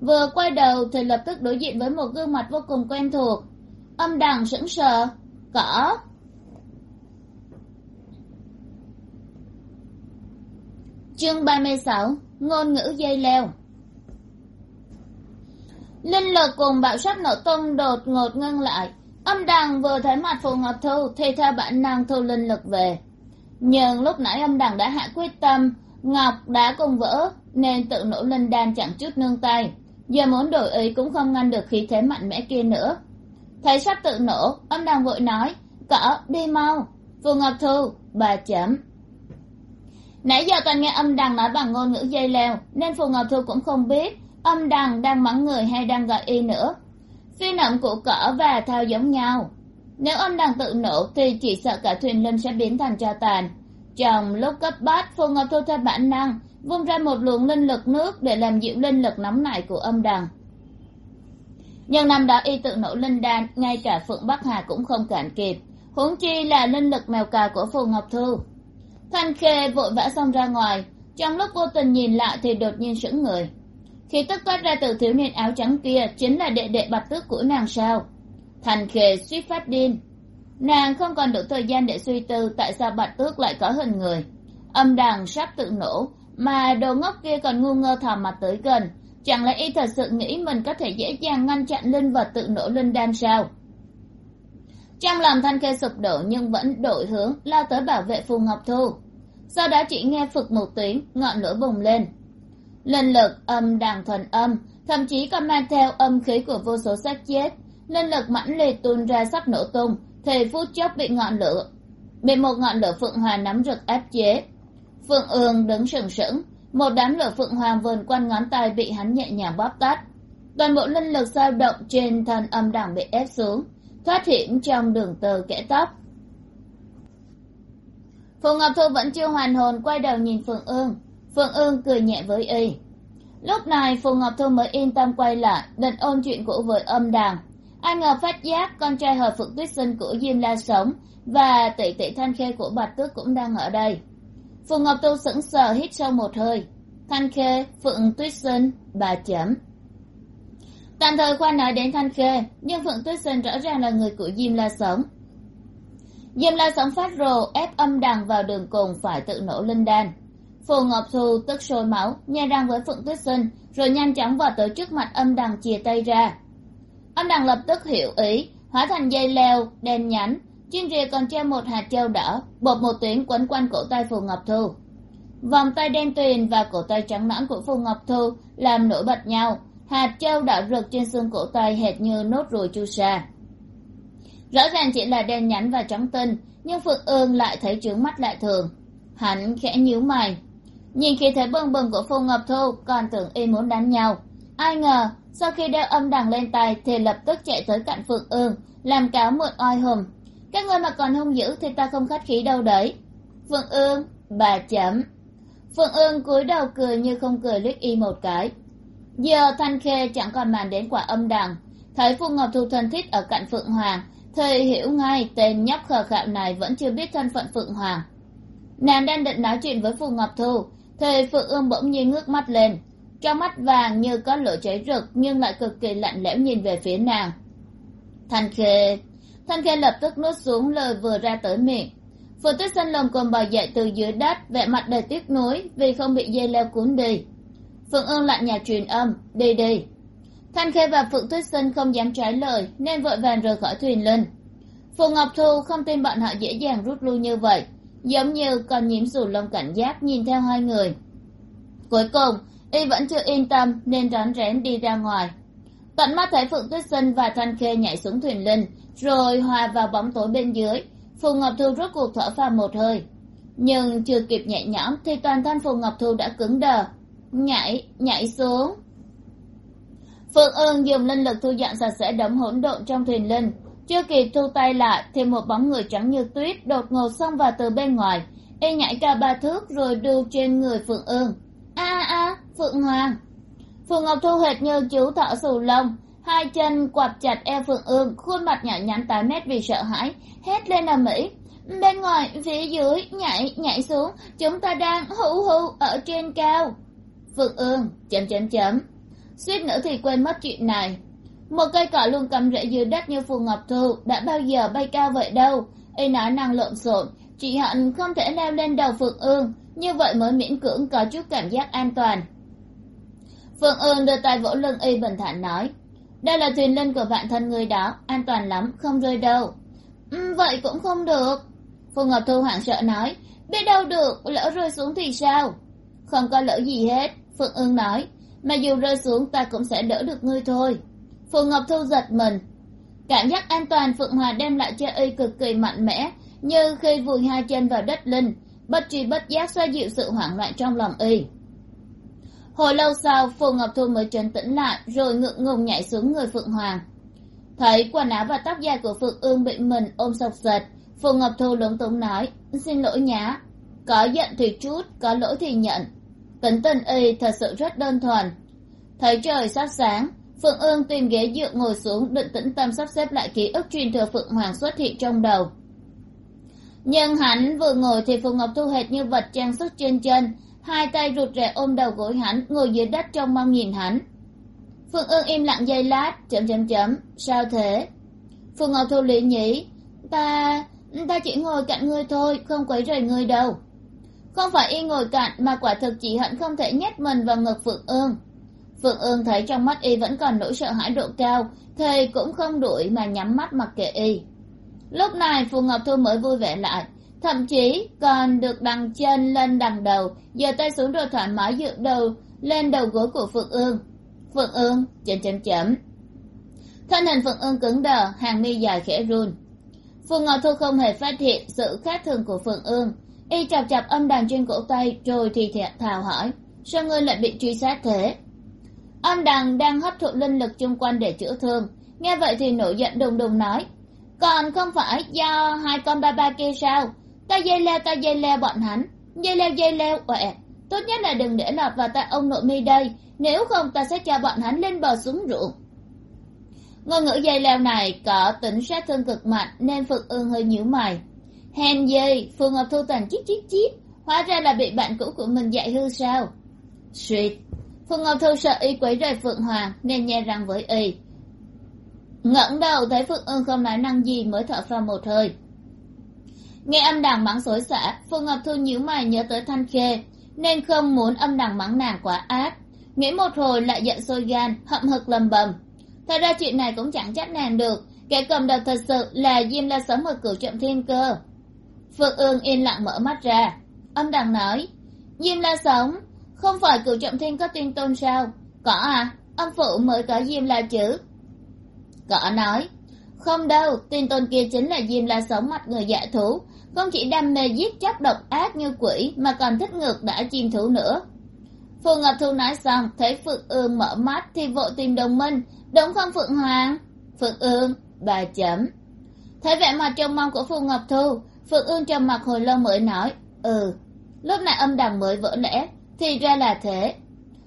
S1: Vừa quay đầu thì lập tức đối diện với một gương mặt vô cùng quen thuộc. Âm đằng sững sờ. Cỏ. Chương ba mươi sáu, ngôn ngữ dây leo. Linh lực cùng bạo sắp nổ tung đột ngột ngưng lại. Âm đằng vừa thấy mặt phù ngọc thu thì theo bản năng thu linh lực về nhưng lúc nãy âm đằng đã hạ quyết tâm, ngọc đã cùng vỡ, nên tự nổ linh đan chẳng chút nương tay. Giờ muốn đổi ý cũng không ngăn được khí thế mạnh mẽ kia nữa. Thấy sắp tự nổ âm đằng vội nói cỡ đi mau. Phù ngọc thu, bà chấm nãy giờ toàn nghe âm đằng nói bằng ngôn ngữ dây leo, nên phù ngọc thu cũng không biết âm đằng đang mắng người hay đang gọi y nữa. Phi nậm của cỡ và thao giống nhau nếu âm đằng tự nổ thì chỉ sợ cả thuyền linh sẽ biến thành tro tàn. Trong lúc cấp bách, phù ngọc thu theo bản năng, vung ra một luồng linh lực nước để làm dịu linh lực nóng nảy của âm đằng. Nhưng năm đó, y tự nổ linh đan, ngay cả phượng bắc hà cũng không cản kịp huống chi là linh lực mèo cà của phù ngọc thu. Thanh khê vội vã xông ra ngoài. Trong lúc vô tình nhìn lại thì đột nhiên sững người. Khi tức toát ra từ thiếu niên áo trắng kia, chính là đệ đệ bạch tước của nàng sao? Thanh khê suýt phát điên. Nàng không còn đủ thời gian để suy tư tại sao bạch tước lại có hình người. Âm đằng sắp tự nổ, mà đồ ngốc kia còn ngu ngơ thò mặt tới gần. Chẳng lẽ y thật sự nghĩ mình có thể dễ dàng ngăn chặn linh vật tự nổ linh đan sao? Trong lòng thanh khê sụp đổ nhưng vẫn đổi hướng, lao tới bảo vệ phù ngọc thu. Sau đó chỉ nghe phực một tiếng, ngọn lửa bùng lên. Linh lực âm đằng thuần âm, thậm chí còn mang theo âm khí của vô số xác chết linh lực mãnh liệt tuôn ra sắp nổ tung. Thì phút chốc bị ngọn lửa, bị một ngọn lửa phượng hoàng nắm rực áp chế. Phượng ương đứng sừng sững, một đám lửa phượng hoàng vườn quanh ngón tay bị hắn nhẹ nhàng bóp tắt toàn bộ linh lực dao động trên thân âm đẳng bị ép xuống, thoát hiểm trong đường tờ kẽ tóc. Phù ngọc thu vẫn chưa hoàn hồn, quay đầu nhìn phượng ương. Phượng ương cười nhẹ với y. Lúc này phù ngọc thu mới yên tâm quay lại, định ôn chuyện cũ với âm đàng ai ngờ phát giác con trai hợp phượng tuyết sinh của diêm la sống và tỷ tỷ thanh khê của bạch tước cũng đang ở đây. Phượng ngọc tu sững sờ hít sâu một hơi. Thanh khê, phượng tuyết sinh, bà chấm. Tạm thời khoa nói đến thanh khê, nhưng phượng tuyết sinh rõ ràng là người của diêm la sống. Diêm la sống phát rồ, ép âm đằng vào đường cùng phải tự nổ linh đan. Phù ngọc thu tức sôi máu nhai răng với phượng tuyết sinh, rồi nhanh chóng vào tới trước mặt âm đằng chìa tay ra anh đằng lập tức hiểu ý, hóa thành dây leo, đen nhánh. Trên rìa còn treo một hạt trâu đỏ, bột một tuyến quấn quanh cổ tay phù ngọc thu. Vòng tay đen tuyền và cổ tay trắng nõn của phù ngọc thu làm nổi bật nhau. Hạt trâu đỏ rực trên xương cổ tay, hệt như nốt ruồi chu sa. Rõ ràng chỉ là đen nhánh và trắng tinh, nhưng phượng ương lại thấy trướng mắt lại thường. Hắn khẽ nhíu mày. Nhìn khi thấy bừng bừng của phù ngọc thu, còn tưởng y muốn đánh nhau. Ai ngờ sau khi đeo âm đằng lên tay thì lập tức chạy tới cạnh phượng ương, làm cáo mượn oai hùng. Các ngươi mà còn hung dữ thì ta không khách khí đâu đấy. Phượng ương, bà chấm. Phượng ương cúi đầu cười như không cười liếc y một cái. Giờ thanh khê chẳng còn màn đến quả âm đằng thấy phù ngọc thu thân thích ở cạnh phượng hoàng, thì hiểu ngay tên nhóc khờ khạo này vẫn chưa biết thân phận phượng hoàng. Nàng đang định nói chuyện với phù ngọc thu, thì phượng ương bỗng nhiên ngước mắt lên trong mắt vàng như có lửa cháy rực, nhưng lại cực kỳ lạnh lẽo nhìn về phía nàng. Thanh khê thanh khê lập tức nuốt xuống lời vừa ra tới miệng. Phù tuyết xanh lồng còn bò dậy từ dưới đất, vẻ mặt đầy tiếc nuối vì không bị dây leo cuốn đi. Phượng ương lạnh nhà truyền âm, đi đi. Thanh khê và phượng tuyết xanh không dám trái lời, nên vội vàng rời khỏi thuyền linh phù ngọc thu không tin bọn họ dễ dàng rút lui như vậy, giống như còn nhiễm dù lông cảnh giác nhìn theo hai người. Cuối cùng y vẫn chưa yên tâm nên rón rén đi ra ngoài. Tận mắt thấy phượng tuyết sinh và thanh khê nhảy xuống thuyền linh rồi hòa vào bóng tối bên dưới. Phù ngọc thu rốt cuộc thở phào một hơi. Nhưng chưa kịp nhẹ nhõm thì toàn thân phù ngọc thu đã cứng đờ, nhảy nhảy xuống. Phượng ương dùng linh lực thu dọn sạch sẽ đống hỗn độn trong thuyền linh chưa kịp thu tay lại thì một bóng người trắng như tuyết đột ngột xông vào từ bên ngoài. Y nhảy cao ba thước rồi đu trên người phượng ương. A a phượng hoàng. Phượng ngọc thu hệt như chú thợ xù lông, hai chân quặp chặt eo phượng ương, khuôn mặt nhỏ nhắn tái mét vì sợ hãi, hét lên ở mỹ bên ngoài, phía dưới, nhảy nhảy xuống, chúng ta đang hú hú ở trên cao. Phượng ương, chấm chấm chấm. Suýt nữa thì quên mất chuyện này. Một cây cỏ luôn cắm rễ dưới đất như phù ngọc thu, đã bao giờ bay cao vậy đâu? Y nói năng lộn xộn, chị hận không thể leo lên đầu phượng ương, như vậy mới miễn cưỡng có chút cảm giác an toàn phượng ương đưa tay vỗ lưng y bình thản nói đây là thuyền linh của bạn thân người đó an toàn lắm không rơi đâu. Ừ, vậy cũng không được. Phù ngọc thu hoảng sợ nói biết đâu được lỡ rơi xuống thì sao? Không có lỡ gì hết phượng ương nói mà dù rơi xuống ta cũng sẽ đỡ được ngươi thôi. Phù ngọc thu giật mình. Cảm giác an toàn phượng hòa đem lại cho y cực kỳ mạnh mẽ như khi vùi hai chân vào đất linh bất tri bất giác xoa dịu sự hoảng loạn trong lòng y hồi lâu sau, phù ngọc thu mới trấn tĩnh lại, rồi ngượng ngùng nhảy xuống người phượng hoàng. Thấy quần áo và tóc dài của phượng ương bị mình ôm sọc sệt phù ngọc thu lúng túng nói, xin lỗi nhá, có giận thì chút, có lỗi thì nhận. Tính tình y thật sự rất đơn thuần. Thấy trời sắp sáng, phượng ương tìm ghế dựa ngồi xuống, định tĩnh tâm sắp xếp lại ký ức truyền thừa phượng hoàng xuất hiện trong đầu. Nhưng hắn vừa ngồi thì phù ngọc thu hệt như vật trang sức trên chân hai tay rụt rè ôm đầu gối hắn, ngồi dưới đất trông mong nhìn hắn. Phượng ương im lặng giây lát, chấm chấm chấm. Sao thế? Phương ngọc thu lý nhí. Ta ta chỉ ngồi cạnh ngươi thôi, không quấy rầy ngươi đâu. Không phải y ngồi cạnh, mà quả thực chỉ hận không thể nhét mình vào ngực phượng ương. Phượng ương thấy trong mắt y vẫn còn nỗi sợ hãi độ cao thì cũng không đuổi mà nhắm mắt mặc kệ y. Lúc này phù ngọc thu mới vui vẻ lại thậm chí, còn được đằng chân lên đằng đầu, giơ tay xuống rồi thoải mái dựa đầu lên đầu gối của phượng ương. Phượng ương chấm chấm chấm thân hình phượng ương cứng đờ, hàng mi dài khẽ run. Phượng ngọc thu không hề phát hiện sự khác thường của phượng ương. Y chọc chọc âm đàn trên cổ tay, rồi thì thào hỏi, sao ngươi lại bị truy sát thế? Âm đàn đang hấp thụ linh lực chung quanh để chữa thương. Nghe vậy thì nổi giận đùng đùng nói, còn không phải do hai con ba ba kia sao? Ta dây leo, ta dây leo bọn hắn. Dây leo dây leo uệ tốt nhất là đừng để lọt vào tay ông nội mi đây. Nếu không, ta sẽ cho bọn hắn lên bờ xuống ruộng. Ngôn ngữ dây leo này có tính sát thương cực mạnh, nên phượng ương hơi nhíu mày. Hèn dây phượng ngọc thu tần chít chít chít. Hóa ra là bị bạn cũ của mình dạy hư sao? Suýt phượng ngọc thu sợ y quấy rầy phượng hoàng, nên nhe răng với y. Ngẩng đầu thấy phượng ương không nói năng gì, mới thở phào một hơi nghe âm đằng mắng xối xả phượng ngọc thu nhíu mày nhớ tới thanh khê, nên không muốn âm đằng mắng nàng quá ác. Nghĩ một hồi lại giận sôi gan, hậm hực lầm bầm. Thật ra chuyện này cũng chẳng trách nàng được, kẻ cầm đầu thật sự là diêm la sống ở cửu trộm thiên cơ. Phượng ương yên lặng mở mắt ra. Âm đằng nói, diêm la sống, không phải cửu trộm thiên có tiên tôn sao? Có à âm phụ mới có diêm la chứ? Cỏ nói, không đâu, tiên tôn kia chính là diêm la sống mặt người dạ thú không chỉ đam mê giết chóc độc ác như quỷ, mà còn thích ngược đã chim thú nữa. Phù ngọc thu nói xong, thấy phượng ương mở mắt thì vội tìm đồng minh. Đúng không, phượng hoàng? Phượng ương, bà chấm. Thấy vẻ mặt trông mong của phù ngọc thu, phượng ương trầm mặc hồi lâu mới nói ừ lúc này âm đằng mới vỡ lẽ, thì ra là thế.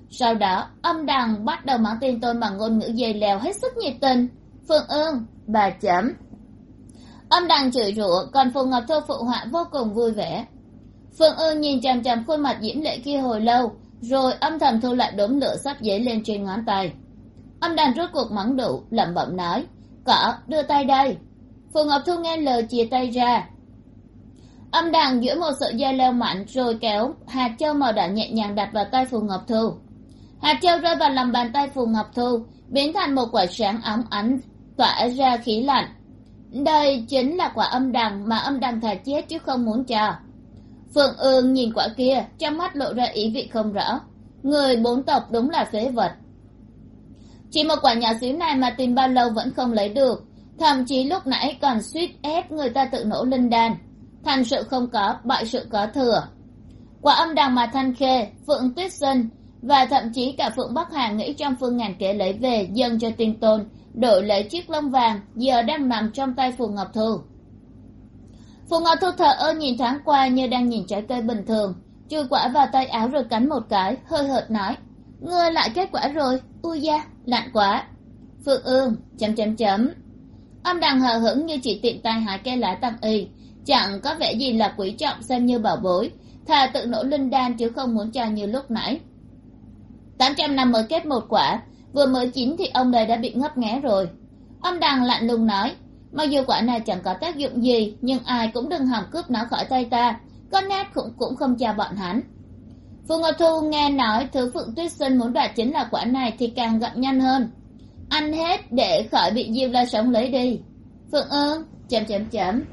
S1: Sau đó, âm đằng bắt đầu mắng tin tôi bằng ngôn ngữ dây leo hết sức nhiệt tình. Phượng ương, bà chấm âm đằng chửi rủa, còn phù ngọc thu phụ họa vô cùng vui vẻ. Phương ư nhìn chằm chằm khuôn mặt diễm lệ kia hồi lâu, rồi âm thầm thu lại đốm lửa sắp dấy lên trên ngón tay. Âm đàn rốt cuộc mắng đủ lẩm bẩm nói, cỏ, đưa tay đây. Phù ngọc thu nghe lời chia tay ra. Âm đàn giữa một sợi dây leo mạnh rồi kéo hạt châu màu đỏ nhẹ nhàng đặt vào tay phù ngọc thu. Hạt châu rơi vào lòng bàn tay phù ngọc thu, biến thành một quả sáng óng ánh, tỏa ra khí lạnh đây chính là quả âm đằng mà âm đằng thà chết chứ không muốn cho. Phượng ương nhìn quả kia, trong mắt lộ ra ý vị không rõ. Người bốn tộc đúng là phế vật. Chỉ một quả nhỏ xíu này mà tìm bao lâu vẫn không lấy được. Thậm chí lúc nãy còn suýt ép người ta tự nổ linh đan. Thành sự không có, bại sự có thừa. Quả âm đằng mà thanh khê, phượng tuyết sinh và thậm chí cả phượng bắc hà nghĩ trong phương ngàn kế lấy về, dâng cho tiên tôn đổi lấy chiếc lông vàng, giờ đang nằm trong tay phù ngọc thu phù ngọc thu thờ ơ nhìn thoáng qua như đang nhìn trái cây bình thường. Chui quả vào tay áo rồi cắn một cái, hơi hợt nói, ngươi lại kết quả rồi ui da, lạnh quá. Phượng ương, chấm chấm chấm. Âm đằng hờ hững như chỉ tiện tay hái cây lá tăng y. Chẳng có vẻ gì là quý trọng xem như bảo bối. Thà tự nổ linh đan chứ không muốn cho như lúc nãy. Tám trăm năm mới kết một quả vừa mới chín thì ông đây đã bị ngấp nghé rồi. Ông đằng lạnh lùng nói, mặc dù quả này chẳng có tác dụng gì, nhưng ai cũng đừng hòng cướp nó khỏi tay ta. Con nát cũng cũng không cho bọn hắn. Phù ngọc thu nghe nói thứ phượng tuyết sinh muốn đoạt chính là quả này thì càng gặm nhanh hơn. Ăn hết để khỏi bị diêu la sống lấy đi. Phượng ương chấm chấm chấm.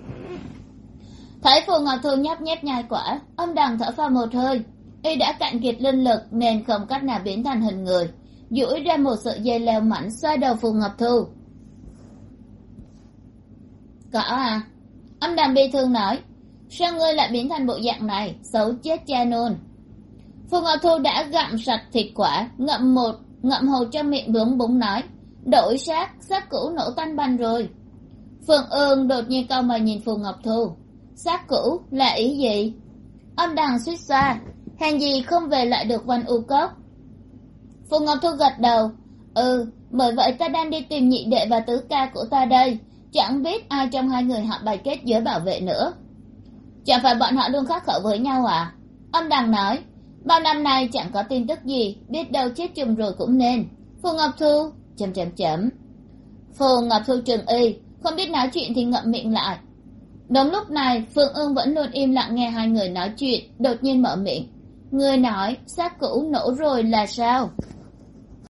S1: Thấy phù ngọc thu nhấp nhép nhai quả, ông đằng thở phào một hơi. Y đã cạn kiệt linh lực nên không cách nào biến thành hình người duỗi ra một sợi dây leo mảnh xoay đầu phù ngọc thu. Có à ông đàm bi thương nói, sao ngươi lại biến thành bộ dạng này, xấu chết cha nôn? Phù ngọc thu đã gặm sạch thịt quả, ngậm một, ngậm hồ trong miệng bướng búng nói, đổi xác xác cũ nổ tan banh rồi. Phượng ương đột nhiên câu mà nhìn phù ngọc thu. Xác cũ là ý gì? Ông đằng suýt xoa hàng gì không về lại được văn u cốc? Phù ngọc thu gật đầu. Ừ bởi vậy ta đang đi tìm nhị đệ và tứ ca của ta đây. Chẳng biết ai trong hai người họ bài kết giới bảo vệ nữa. Chẳng phải bọn họ luôn khắc khẩu với nhau à? Ông đằng nói. Bao năm nay chẳng có tin tức gì, biết đâu chết chùm rồi cũng nên. Phù ngọc thu, chấm chấm chấm. Phù ngọc thu trường y, không biết nói chuyện thì ngậm miệng lại. Đúng lúc này, phương ương vẫn luôn im lặng nghe hai người nói chuyện, đột nhiên mở miệng. Người nói, xác cũ nổ rồi là sao?